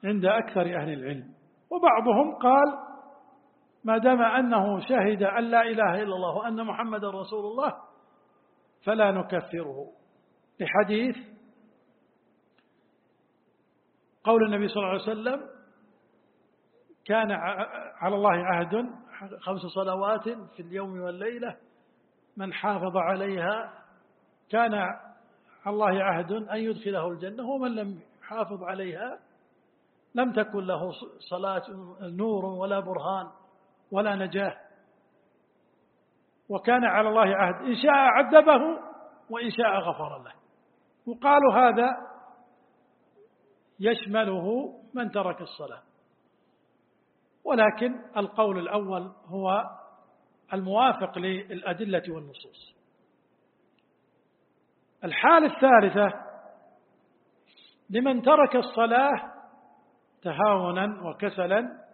عند أكثر أهل العلم. وبعضهم قال ما دام أنه شهد أن لا إله إلا الله وأن محمد رسول الله فلا نكفره. لحديث قول النبي صلى الله عليه وسلم كان على الله عهد خمس صلوات في اليوم والليلة من حافظ عليها كان على الله عهد أن يدخله الجنة ومن لم يحافظ عليها لم تكن له صلاة نور ولا برهان ولا نجاة. وكان على الله عهد إن شاء عذبه وإن شاء غفر له. وقالوا هذا يشمله من ترك الصلاة. ولكن القول الأول هو الموافق للأدلة والنصوص. الحالة الثالثة لمن ترك الصلاة تهاونا وكسلا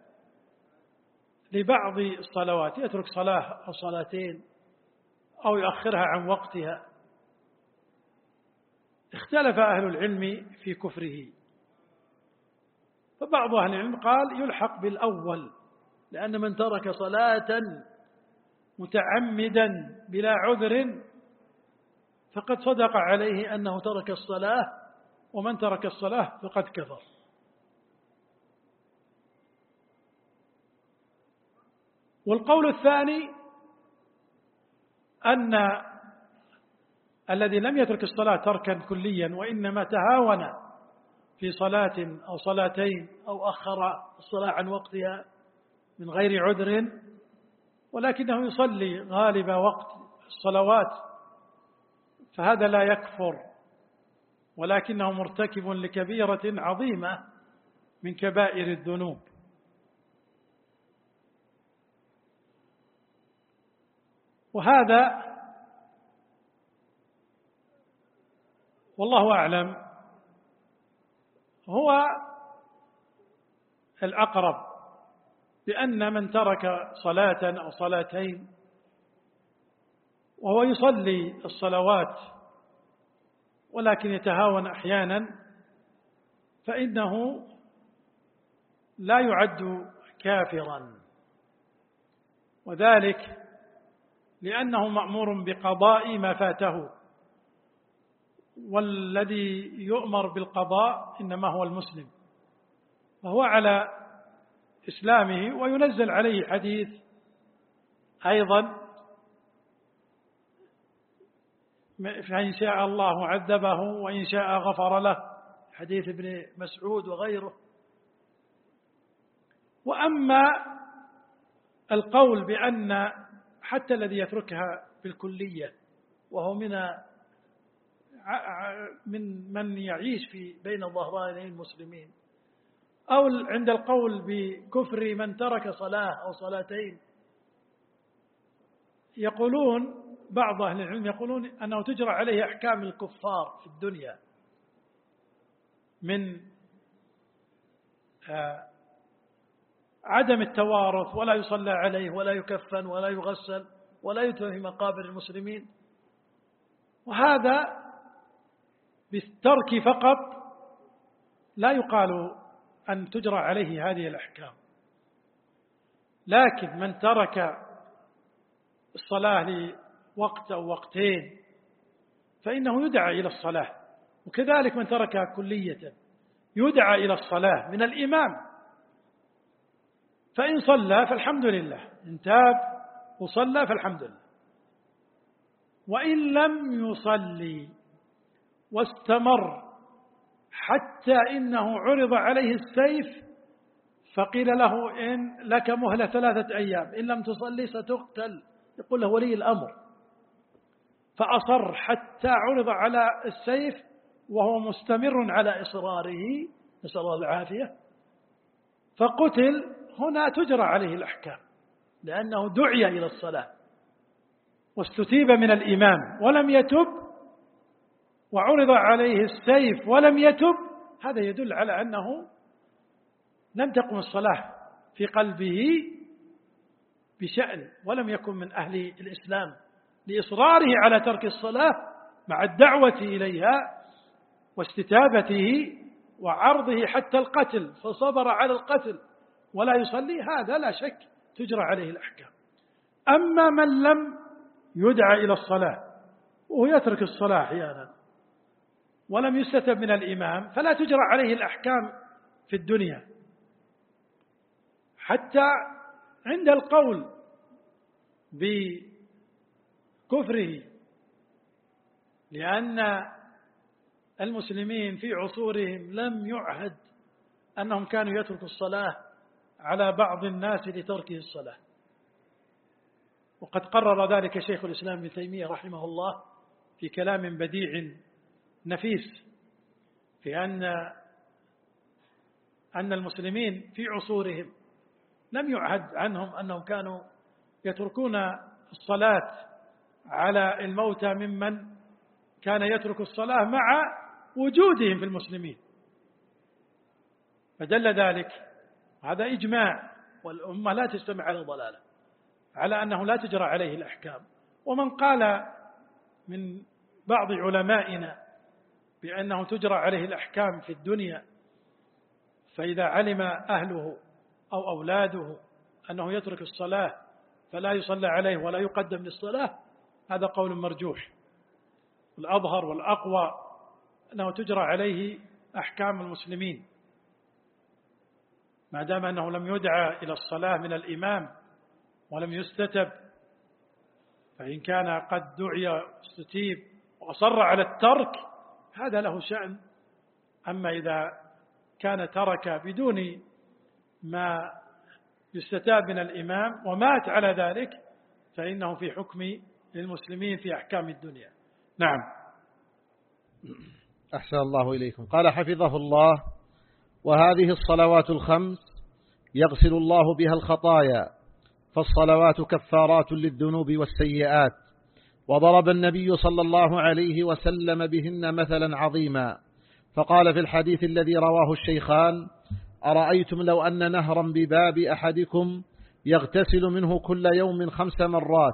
لبعض الصلوات يترك صلاة أو صلاتين أو يؤخرها عن وقتها. اختلف أهل العلم في كفره. فبعض أهل العلم قال يلحق بالأول لأن من ترك صلاة متعمدا بلا عذر فقد صدق عليه أنه ترك الصلاة ومن ترك الصلاة فقد كفر. والقول الثاني أن الذي لم يترك الصلاة تركا كليا وإنما تهاون في صلاة أو صلاتين أو أخر الصلاة عن وقتها من غير عذر ولكنه يصلي غالب وقت الصلوات فهذا لا يكفر. ولكنه مرتكب لكبيرة عظيمة من كبائر الذنوب. وهذا والله أعلم هو الأقرب لأن من ترك صلاة أو صلاتين وهو يصلي الصلوات ولكن يتهاون أحيانا فإنه لا يعد كافرا. وذلك لأنه مأمور بقضاء ما فاته. والذي يؤمر بالقضاء إنما هو المسلم. فهو على إسلامه وينزل عليه حديث أيضا فإن شاء الله عذبه وإن شاء غفر له. حديث ابن مسعود وغيره. وأما القول بأن حتى الذي يتركها بالكلية وهو من من من يعيش في بين ظهراني المسلمين أو عند القول بكفر من ترك صلاة أو صلاتين يقولون بعض أهل العلم يقولون أنه تجرى عليه أحكام الكفار في الدنيا من آه، عدم التوارث ولا يصلى عليه ولا يكفن ولا يغسل ولا يدفن في مقابر المسلمين. وهذا بالترك فقط لا يقال أن تجرى عليه هذه الأحكام. لكن من ترك الصلاة لوقت أو وقتين فإنه يدعى إلى الصلاة. وكذلك من تركها كلية يدعى إلى الصلاة من الإمام. فإن صلى فالحمد لله إن تاب وصلى فالحمد لله. وإن لم يصلي واستمر حتى إنه عرض عليه السيف فقيل له إن لك مهلة ثلاثة أيام إن لم تصلي ستقتل. يقول له ولي الأمر. فأصر حتى عرض على السيف وهو مستمر على إصراره. نسأل الله العافية. فقتل هنا تجرى عليه الأحكام لأنه دعي إلى الصلاة واستتيب من الإمام ولم يتب وعرض عليه السيف ولم يتب. هذا يدل على أنه لم تقم الصلاة في قلبه بشأن ولم يكن من أهل الإسلام. لإصراره على ترك الصلاة مع الدعوة إليها واستتابته وعرضه حتى القتل فصبر على القتل ولا يصلي هذا لا شك تجرى عليه الأحكام. أما من لم يدعى إلى الصلاة وهو يترك الصلاة أحيانا ولم يستتب من الإمام فلا تجرى عليه الأحكام في الدنيا. حتى عند القول بكفره لأن المسلمين في عصورهم لم يعهد أنهم كانوا يتركوا الصلاة على بعض الناس لتركه الصلاة. وقد قرر ذلك شيخ الإسلام ابن تيمية رحمه الله في كلام بديع نفيس في أن أن المسلمين في عصورهم لم يعهد عنهم أنهم كانوا يتركون الصلاة على الموتى ممن كان يترك الصلاة مع وجودهم في المسلمين. فدل ذلك. هذا إجماع. والأمة لا تجتمع على ضلالة. على أنه لا تجرى عليه الأحكام. ومن قال من بعض علمائنا بأنه تجرى عليه الأحكام في الدنيا فإذا علم أهله أو أولاده أنه يترك الصلاة فلا يصلى عليه ولا يقدم للصلاة هذا قول مرجوح. الأظهر والأقوى أنه تجرى عليه أحكام المسلمين. ما دام أنه لم يدعى إلى الصلاة من الإمام ولم يستتب فإن كان قد دعي استتيب وأصر على الترك هذا له شأن. أما إذا كان ترك بدون ما يستتاب من الإمام ومات على ذلك فإنه في حكم للمسلمين في أحكام الدنيا. نعم. أحسن الله إليكم. قال حفظه الله وهذه الصلوات الخمس يغسل الله بها الخطايا فالصلوات كفارات للذنوب والسيئات وضرب النبي صلى الله عليه وسلم بهن مثلا عظيما. فقال في الحديث الذي رواه الشيخان أرأيتم لو أن نهرا بباب أحدكم يغتسل منه كل يوم خمس مرات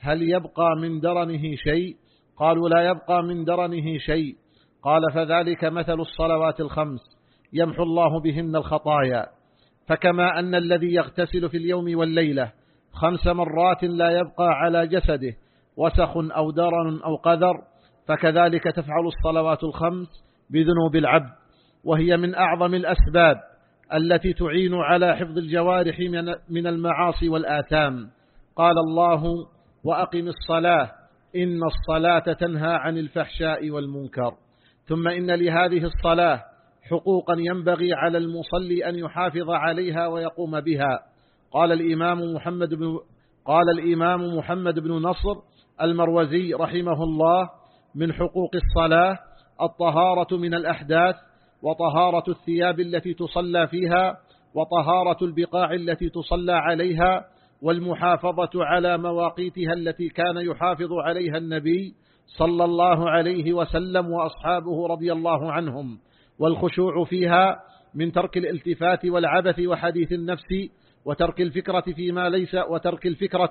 هل يبقى من درنه شيء؟ قالوا لا يبقى من درنه شيء. قال فذلك مثل الصلوات الخمس يمحو الله بهن الخطايا. فكما أن الذي يغتسل في اليوم والليلة خمس مرات لا يبقى على جسده وسخ أو درن أو قذر فكذلك تفعل الصلوات الخمس بذنوب العبد. وهي من أعظم الأسباب التي تعين على حفظ الجوارح من المعاصي والآثام. قال الله وأقم الصلاة. إن الصلاة تنهى عن الفحشاء والمنكر. ثم إن لهذه الصلاة حقوقا ينبغي على المصلي أن يحافظ عليها ويقوم بها. قال الإمام محمد بن قال الإمام محمد بن نصر المروزي رحمه الله من حقوق الصلاة الطهارة من الأحداث وطهارة الثياب التي تصلى فيها وطهارة البقاع التي تصلى عليها والمحافظة على مواقيتها التي كان يحافظ عليها النبي صلى الله عليه وسلم وأصحابه رضي الله عنهم. والخشوع فيها من ترك الالتفات والعبث وحديث النفس وترك الفكرة فيما ليس وترك الفكرة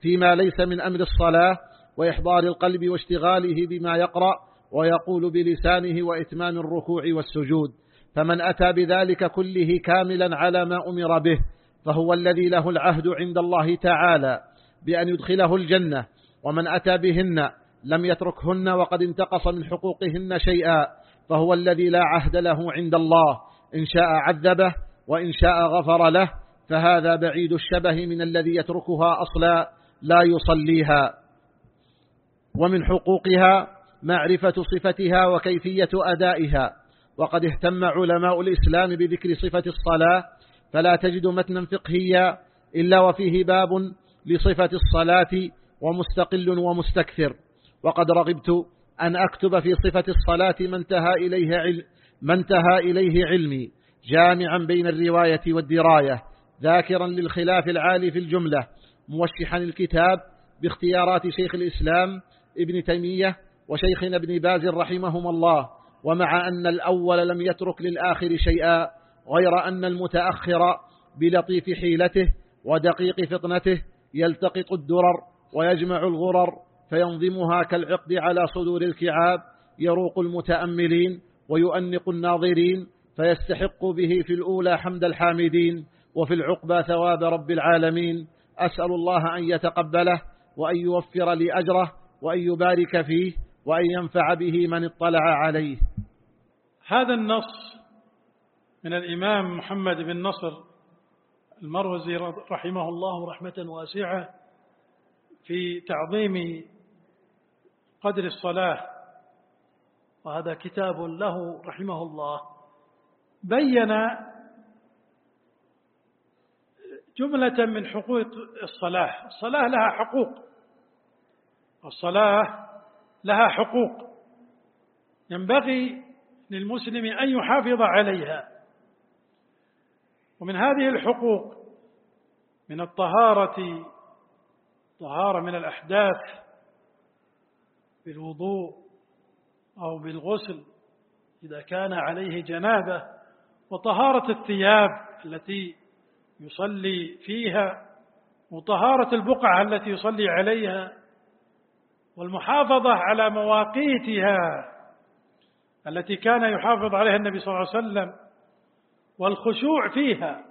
فيما ليس من أمر الصلاة وإحضار القلب واشتغاله بما يقرأ ويقول بلسانه وإتمام الركوع والسجود. فمن أتى بذلك كله كاملا على ما أمر به. فهو الذي له العهد عند الله تعالى بأن يدخله الجنة ومن أتى بهن لم يتركهن وقد انتقص من حقوقهن شيئا فهو الذي لا عهد له عند الله إن شاء عذبه وإن شاء غفر له فهذا بعيد الشبه من الذي يتركها أصلا لا يصليها. ومن حقوقها معرفة صفتها وكيفية أدائها وقد اهتم علماء الإسلام بذكر صفة الصلاة فلا تجد متنا فقهيا إلا وفيه باب لصفة الصلاة ومستقل ومستكثر. وقد رغبت أن أكتب في صفة الصلاة ما انتهى إليه, علم ما انتهى إليه علمي جامعا بين الرواية والدراية ذاكرا للخلاف العالي في الجملة موشحا الكتاب باختيارات شيخ الإسلام ابن تيمية وشيخنا ابن باز رحمهما الله. ومع أن الأول لم يترك للآخر شيئا غير أن المتأخر بلطيف حيلته ودقيق فطنته يلتقط الدرر ويجمع الغرر فينظمها كالعقد على صدور الكعاب يروق المتأملين ويؤنق الناظرين فيستحق به في الأولى حمد الحامدين وفي العقبى ثواب رب العالمين. أسأل الله أن يتقبله وأن يوفر لي أجره وأن يبارك فيه وأن ينفع به من اطلع عليه. هذا النص من الإمام محمد بن نصر المروزي رحمه الله رحمة واسعة في تعظيم قدر الصلاة وهذا كتاب له رحمه الله بين جملة من حقوق الصلاة الصلاة لها حقوق الصلاة لها حقوق ينبغي للمسلم أن يحافظ عليها. ومن هذه الحقوق من الطهارة طهارة من الأحداث بالوضوء أو بالغسل إذا كان عليه جنابة وطهارة الثياب التي يصلي فيها وطهارة البقعة التي يصلي عليها والمحافظة على مواقيتها التي كان يحافظ عليها النبي صلى الله عليه وسلم والخشوع فيها.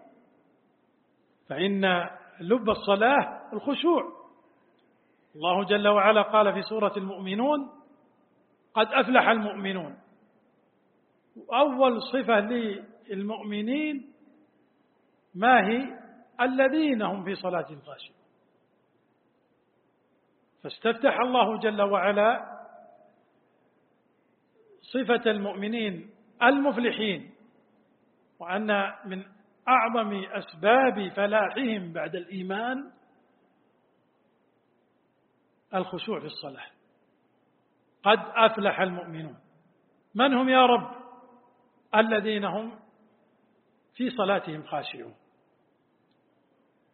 فإن لب الصلاة الخشوع. الله جل وعلا قال في سورة المؤمنون قد أفلح المؤمنون. أول صفة للمؤمنين ما هي؟ الذين هم في صلاة خاشعون فاستفتح الله جل وعلا صفة المؤمنين المفلحين. وأن من أعظم أسباب فلاحهم بعد الإيمان الخشوع في الصلاة. قد أفلح المؤمنون. من هم يا رب؟ الذين هم في صلاتهم خاشعون.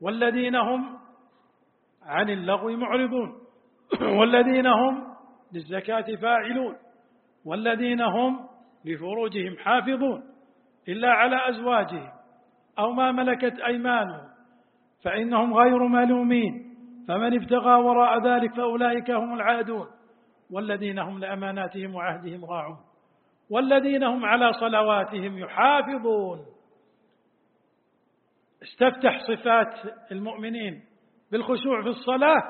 والذين هم عن اللغو معرضون. والذين هم للزكاة فاعلون. والذين هم لفروجهم حافظون. إلا على أزواجهم أو ما ملكت أيمانهم فإنهم غير ملومين فمن ابتغى وراء ذلك فأولئك هم العادون والذين هم لأماناتهم وعهدهم راعون والذين هم على صلواتهم يحافظون. استفتح صفات المؤمنين بالخشوع في الصلاة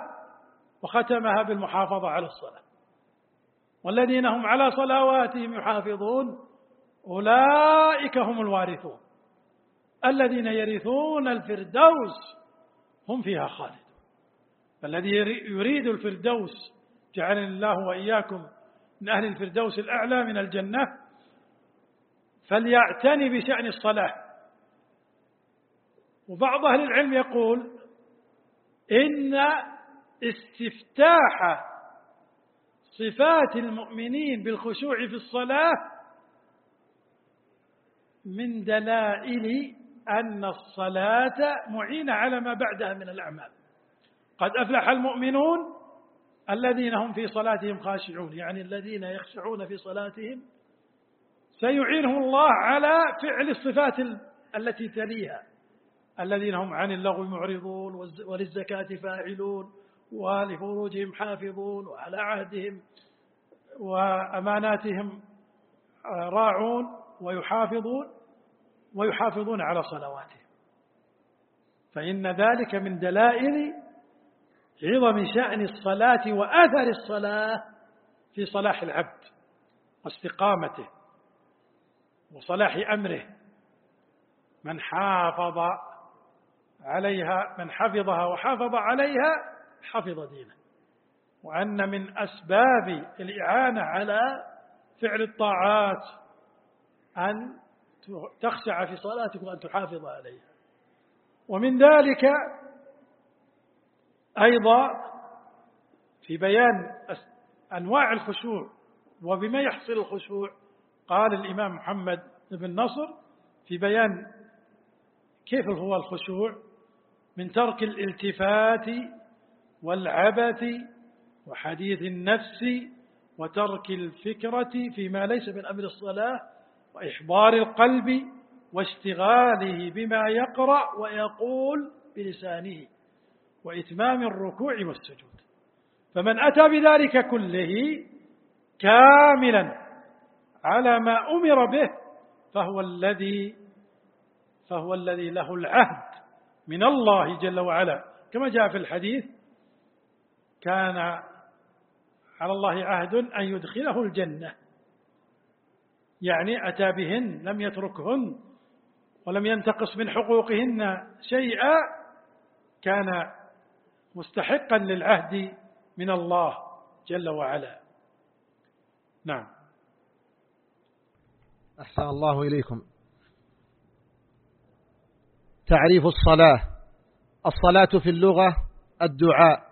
وختمها بالمحافظة على الصلاة والذين هم على صلواتهم يحافظون أولئك هم الوارثون. الذين يرثون الفردوس هم فيها خالدون. فالذي يريد الفردوس جعلني الله وإياكم من أهل الفردوس الأعلى من الجنة فليعتني بشأن الصلاة. وبعض أهل العلم يقول إن استفتاح صفات المؤمنين بالخشوع في الصلاة من دلائل أن الصلاة معينة على ما بعدها من الأعمال. قد أفلح المؤمنون الذين هم في صلاتهم خاشعون يعني الذين يخشعون في صلاتهم سيعينهم الله على فعل الصفات التي تليها. الذين هم عن اللغو معرضون وللزكاة فاعلون ولفروجهم حافظون وعلى عهدهم وأماناتهم راعون ويحافظون. ويحافظون على صلواتهم. فإن ذلك من دلائل عظم شأن الصلاة وأثر الصلاة في صلاح العبد واستقامته وصلاح أمره. من حافظ عليها من حفظها وحافظ عليها حفظ دينه. وأن من أسباب الإعانة على فعل الطاعات أن تخشع في صلاتك وأن تحافظ عليها. ومن ذلك أيضا في بيان أنواع الخشوع وبما يحصل الخشوع قال الإمام محمد بن نصر في بيان كيف هو الخشوع من ترك الالتفات والعبث وحديث النفس وترك الفكرة فيما ليس من أمر الصلاة وإحضار القلب واشتغاله بما يقرأ ويقول بلسانه وإتمام الركوع والسجود. فمن أتى بذلك كله كاملا على ما أمر به فهو الذي فهو الذي له العهد من الله جل وعلا. كما جاء في الحديث كان على الله عهد أن يدخله الجنة. يعني أتى بهن لم يتركهن ولم ينتقص من حقوقهن شيئا كان مستحقا للعهد من الله جل وعلا. نعم. أحسن الله إليكم. تعريف الصلاة. الصلاة في اللغة الدعاء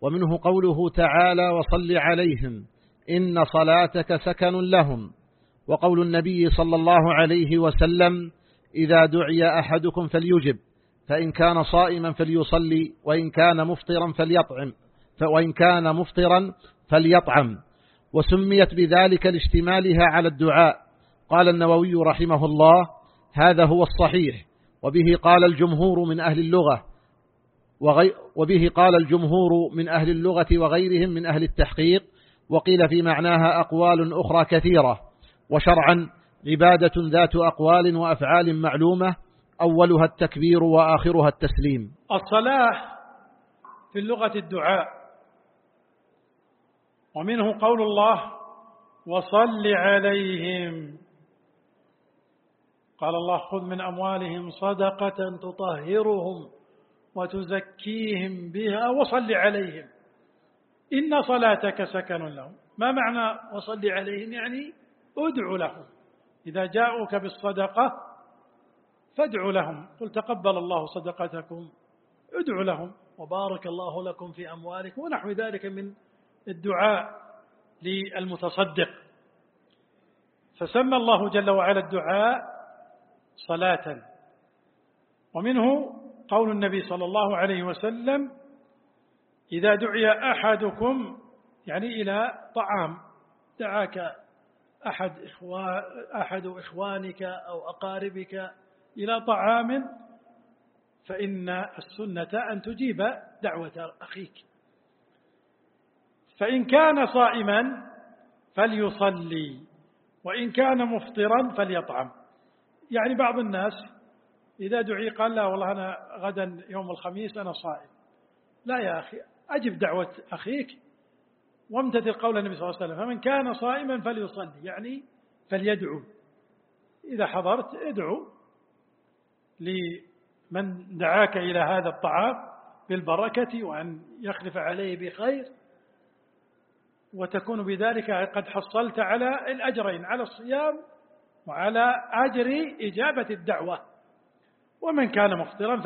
ومنه قوله تعالى وصل عليهم إن صلاتك سكن لهم. وقول النبي صلى الله عليه وسلم إذا دعي أحدكم فليجب فإن كان صائما فليصلي وإن كان مفطرا فليطعم وإن كان مفطرا فليطعم. وسميت بذلك لاشتمالها على الدعاء. قال النووي رحمه الله هذا هو الصحيح. وبه قال الجمهور من أهل اللغة وبه قال الجمهور من أهل اللغة وغيرهم من أهل التحقيق وقيل في معناها أقوال أخرى كثيرة. وشرعا عبادة ذات أقوال وأفعال معلومة أولها التكبير وآخرها التسليم. الصلاة في اللغة الدعاء. ومنه قول الله وصل عليهم. قال الله خذ من أموالهم صدقة تطهرهم وتزكيهم بها وصل عليهم. إن صلاتك سكن لهم. ما معنى وصل عليهم؟ يعني ادع لهم. إذا جاءوك بالصدقة فادع لهم. قل تقبل الله صدقتكم. ادع لهم. وبارك الله لكم في أموالكم ونحو ذلك من الدعاء للمتصدق. فسمى الله جل وعلا الدعاء صلاة. ومنه قول النبي صلى الله عليه وسلم إذا دعي أحدكم يعني إلى طعام دعاك أحد, إخوان أحد إخوانك أو أقاربك إلى طعام فإن السنة أن تجيب دعوة أخيك. فإن كان صائما فليصلي وإن كان مفطرا فليطعم. يعني بعض الناس إذا دعي قال لا والله أنا غدا يوم الخميس أنا صائم. لا يا أخي أجب دعوة أخيك وامتثل قول النبي صلى الله عليه وسلم فمن كان صائما فليصلي يعني فليدعو. إذا حضرت ادعو لمن دعاك إلى هذا الطعام بالبركة وأن يخلف عليه بخير وتكون بذلك قد حصلت على الأجرين على الصيام وعلى أجر إجابة الدعوة. ومن كان مفطرا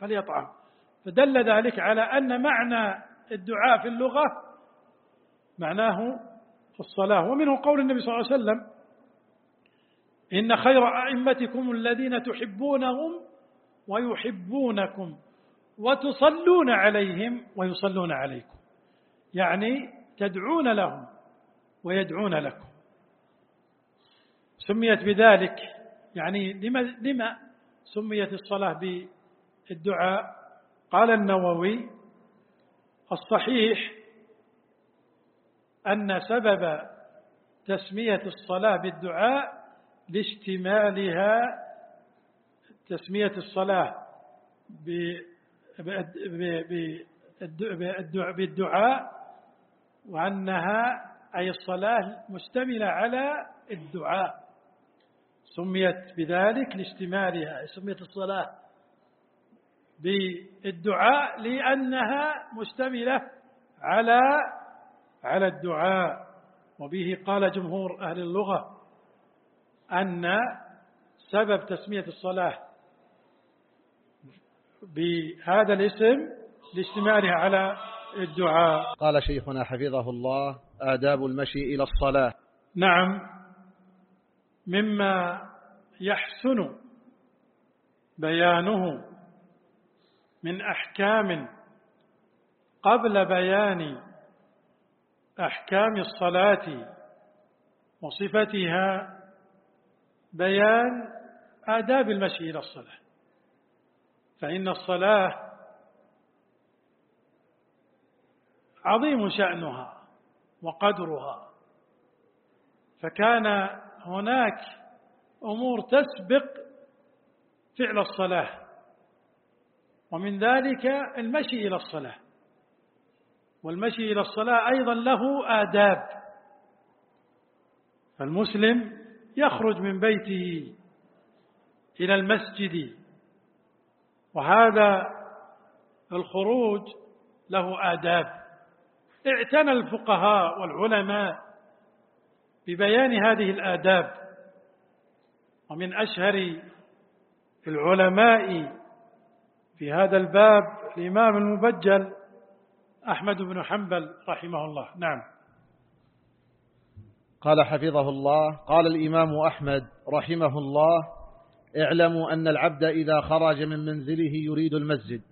فليطعم. فدل ذلك على أن معنى الدعاء في اللغة معناه الصلاة. ومنه قول النبي صلى الله عليه وسلم إن خير أئمتكم الذين تحبونهم ويحبونكم وتصلون عليهم ويصلون عليكم. يعني تدعون لهم ويدعون لكم. سميت بذلك يعني لما, لما سميت الصلاة بالدعاء؟ قال النووي الصحيح أن سبب تسمية الصلاة بالدعاء لاشتمالها تسمية الصلاة بالدعاء وأنها أي الصلاة مشتملة على الدعاء سميت بذلك لاشتمالها سميت الصلاة بالدعاء لأنها مشتملة على على الدعاء. وبه قال جمهور أهل اللغة أن سبب تسمية الصلاة بهذا الاسم لاشتمالها على الدعاء. قال شيخنا حفظه الله آداب المشي إلى الصلاة. نعم. مما يحسن بيانه من أحكام قبل بيان أحكام الصلاة وصفتها بيان آداب المشي إلى الصلاة. فإن الصلاة عظيم شأنها وقدرها. فكان هناك أمور تسبق فعل الصلاة. ومن ذلك المشي إلى الصلاة. والمشي إلى الصلاة أيضا له آداب. فالمسلم يخرج من بيته إلى المسجد وهذا الخروج له آداب. اعتنى الفقهاء والعلماء ببيان هذه الآداب ومن أشهر العلماء في هذا الباب الإمام المبجل أحمد بن حنبل رحمه الله. نعم. قال حفظه الله قال الإمام أحمد رحمه الله اعلموا أن العبد إذا خرج من منزله يريد المسجد.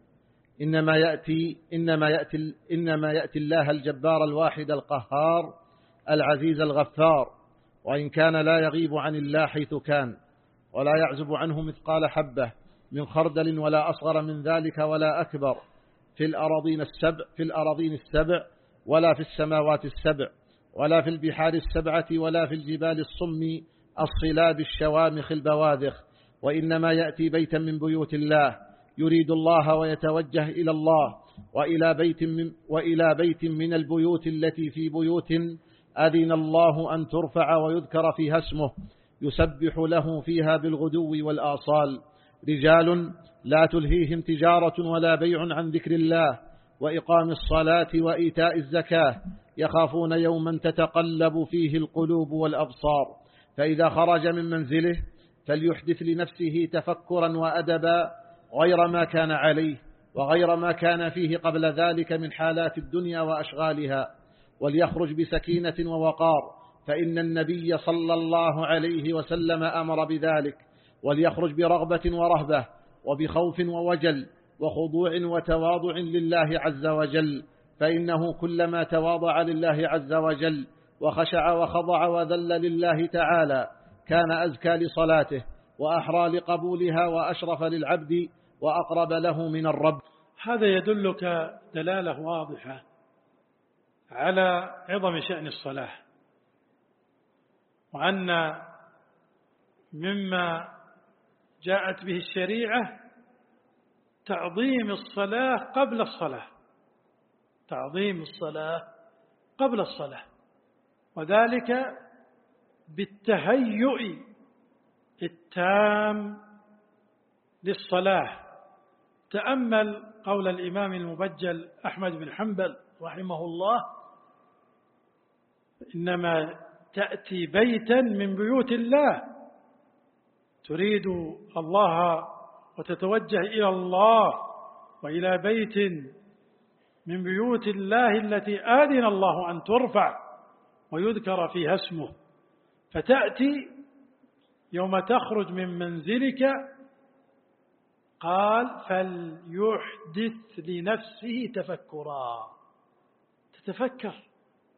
إنما يأتي إنما يأتي إنما يأتي الله الجبار الواحد القهار العزيز الغفار وإن كان لا يغيب عن الله حيث كان ولا يعزب عنه مثقال حبة. من خردل ولا أصغر من ذلك ولا أكبر. في الأراضين السبع في الأراضين السبع ولا في السماوات السبع ولا في البحار السبعة ولا في الجبال الصم الصلاب الشوامخ البواذخ. وإنما يأتي بيتا من بيوت الله يريد الله ويتوجه إلى الله وإلى بيت من, وإلى بيت من البيوت التي في بيوت أذن الله أن ترفع ويذكر فيها اسمه يسبح له فيها بالغدو والآصال. رجال لا تلهيهم تجارة ولا بيع عن ذكر الله وإقام الصلاة وإيتاء الزكاة يخافون يوما تتقلب فيه القلوب والأبصار فإذا خرج من منزله فليحدث لنفسه تفكرا وأدبا غير ما كان عليه وغير ما كان فيه قبل ذلك من حالات الدنيا وأشغالها وليخرج بسكينة ووقار فإن النبي صلى الله عليه وسلم أمر بذلك وليخرج برغبة ورهبة وبخوف ووجل وخضوع وتواضع لله عز وجل. فإنه كلما تواضع لله عز وجل وخشع وخضع وذل لله تعالى كان أزكى لصلاته وأحرى لقبولها وأشرف للعبد وأقرب له من الرب. هذا يدلك دلالة واضحة على عظم شأن الصلاة وأن مما جاءت به الشريعة تعظيم الصلاة قبل الصلاة. تعظيم الصلاة قبل الصلاة. وذلك بالتهيؤ التام للصلاة. تأمل قول الإمام المبجل أحمد بن حنبل رحمه الله إنما تأتي بيتا من بيوت الله. تريد الله وتتوجه إلى الله وإلى بيت من بيوت الله التي آذن الله أن ترفع ويذكر فيها اسمه. فتأتي يوم تخرج من منزلك قال فليحدث لنفسه تفكرا. تتفكر.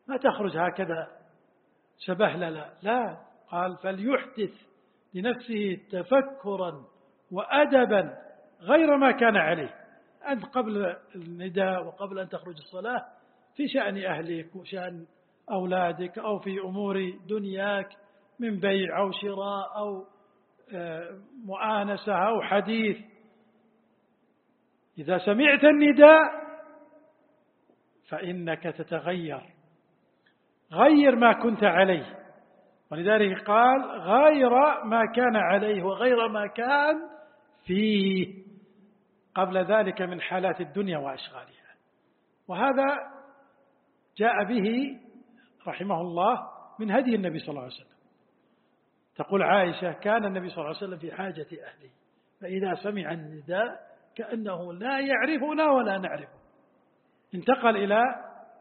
ما تخرج هكذا شبهللا لا. قال فليحدث. لنفسه تفكرا وأدبا غير ما كان عليه. أنت قبل النداء وقبل أن تخرج الصلاة في شأن أهلك وشأن أولادك أو في أمور دنياك من بيع أو شراء أو آه، مؤانسة أو حديث. إذا سمعت النداء فإنك تتغير. غير ما كنت عليه. ولذلك قال غير ما كان عليه وغير ما كان فيه قبل ذلك من حالات الدنيا وأشغالها. وهذا جاء به رحمه الله من هدي النبي صلى الله عليه وسلم. تقول عائشة كان النبي صلى الله عليه وسلم في حاجة أهله فإذا سمع النداء كأنه لا يعرفنا ولا نعرفه. انتقل إلى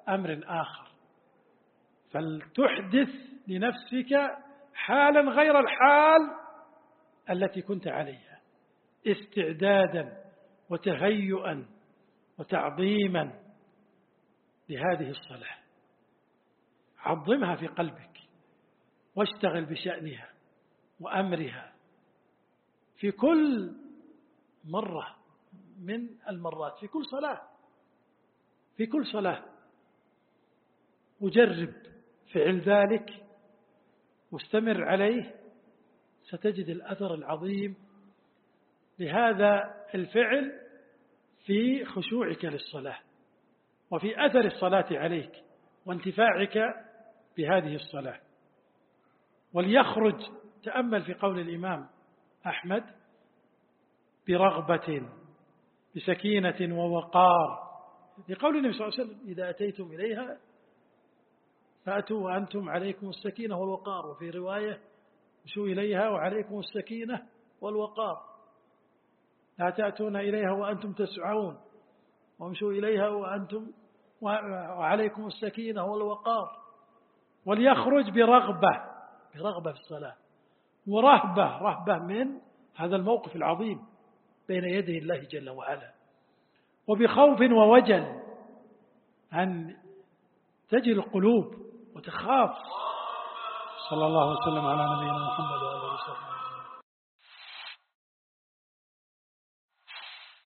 أمر آخر. فلتحدث لنفسك حالا غير الحال التي كنت عليها. استعدادا وتهيئا وتعظيما لهذه الصلاة. عظمها في قلبك واشتغل بشأنها وأمرها في كل مرة من المرات في كل صلاة في كل صلاة. وجرب فعل ذلك واستمر عليه ستجد الأثر العظيم لهذا الفعل في خشوعك للصلاة وفي أثر الصلاة عليك وانتفاعك بهذه الصلاة. وليخرج تأمل في قول الإمام أحمد برغبة بسكينة ووقار. لقول النبي صلى الله عليه وسلم إذا أتيتم إليها فأتوا وأنتم عليكم السكينة والوقار وفي رواية امشوا إليها وعليكم السكينة والوقار. لا تأتون إليها وأنتم تسعون وامشوا إليها وأنتم وعليكم السكينة والوقار. وليخرج برغبة برغبة في الصلاة. ورهبة رهبة من هذا الموقف العظيم بين يدي الله جل وعلا. وبخوف ووجل أن تجي القلوب وتخاف. صلى الله وسلم على نبينا محمد وآله وصحبه.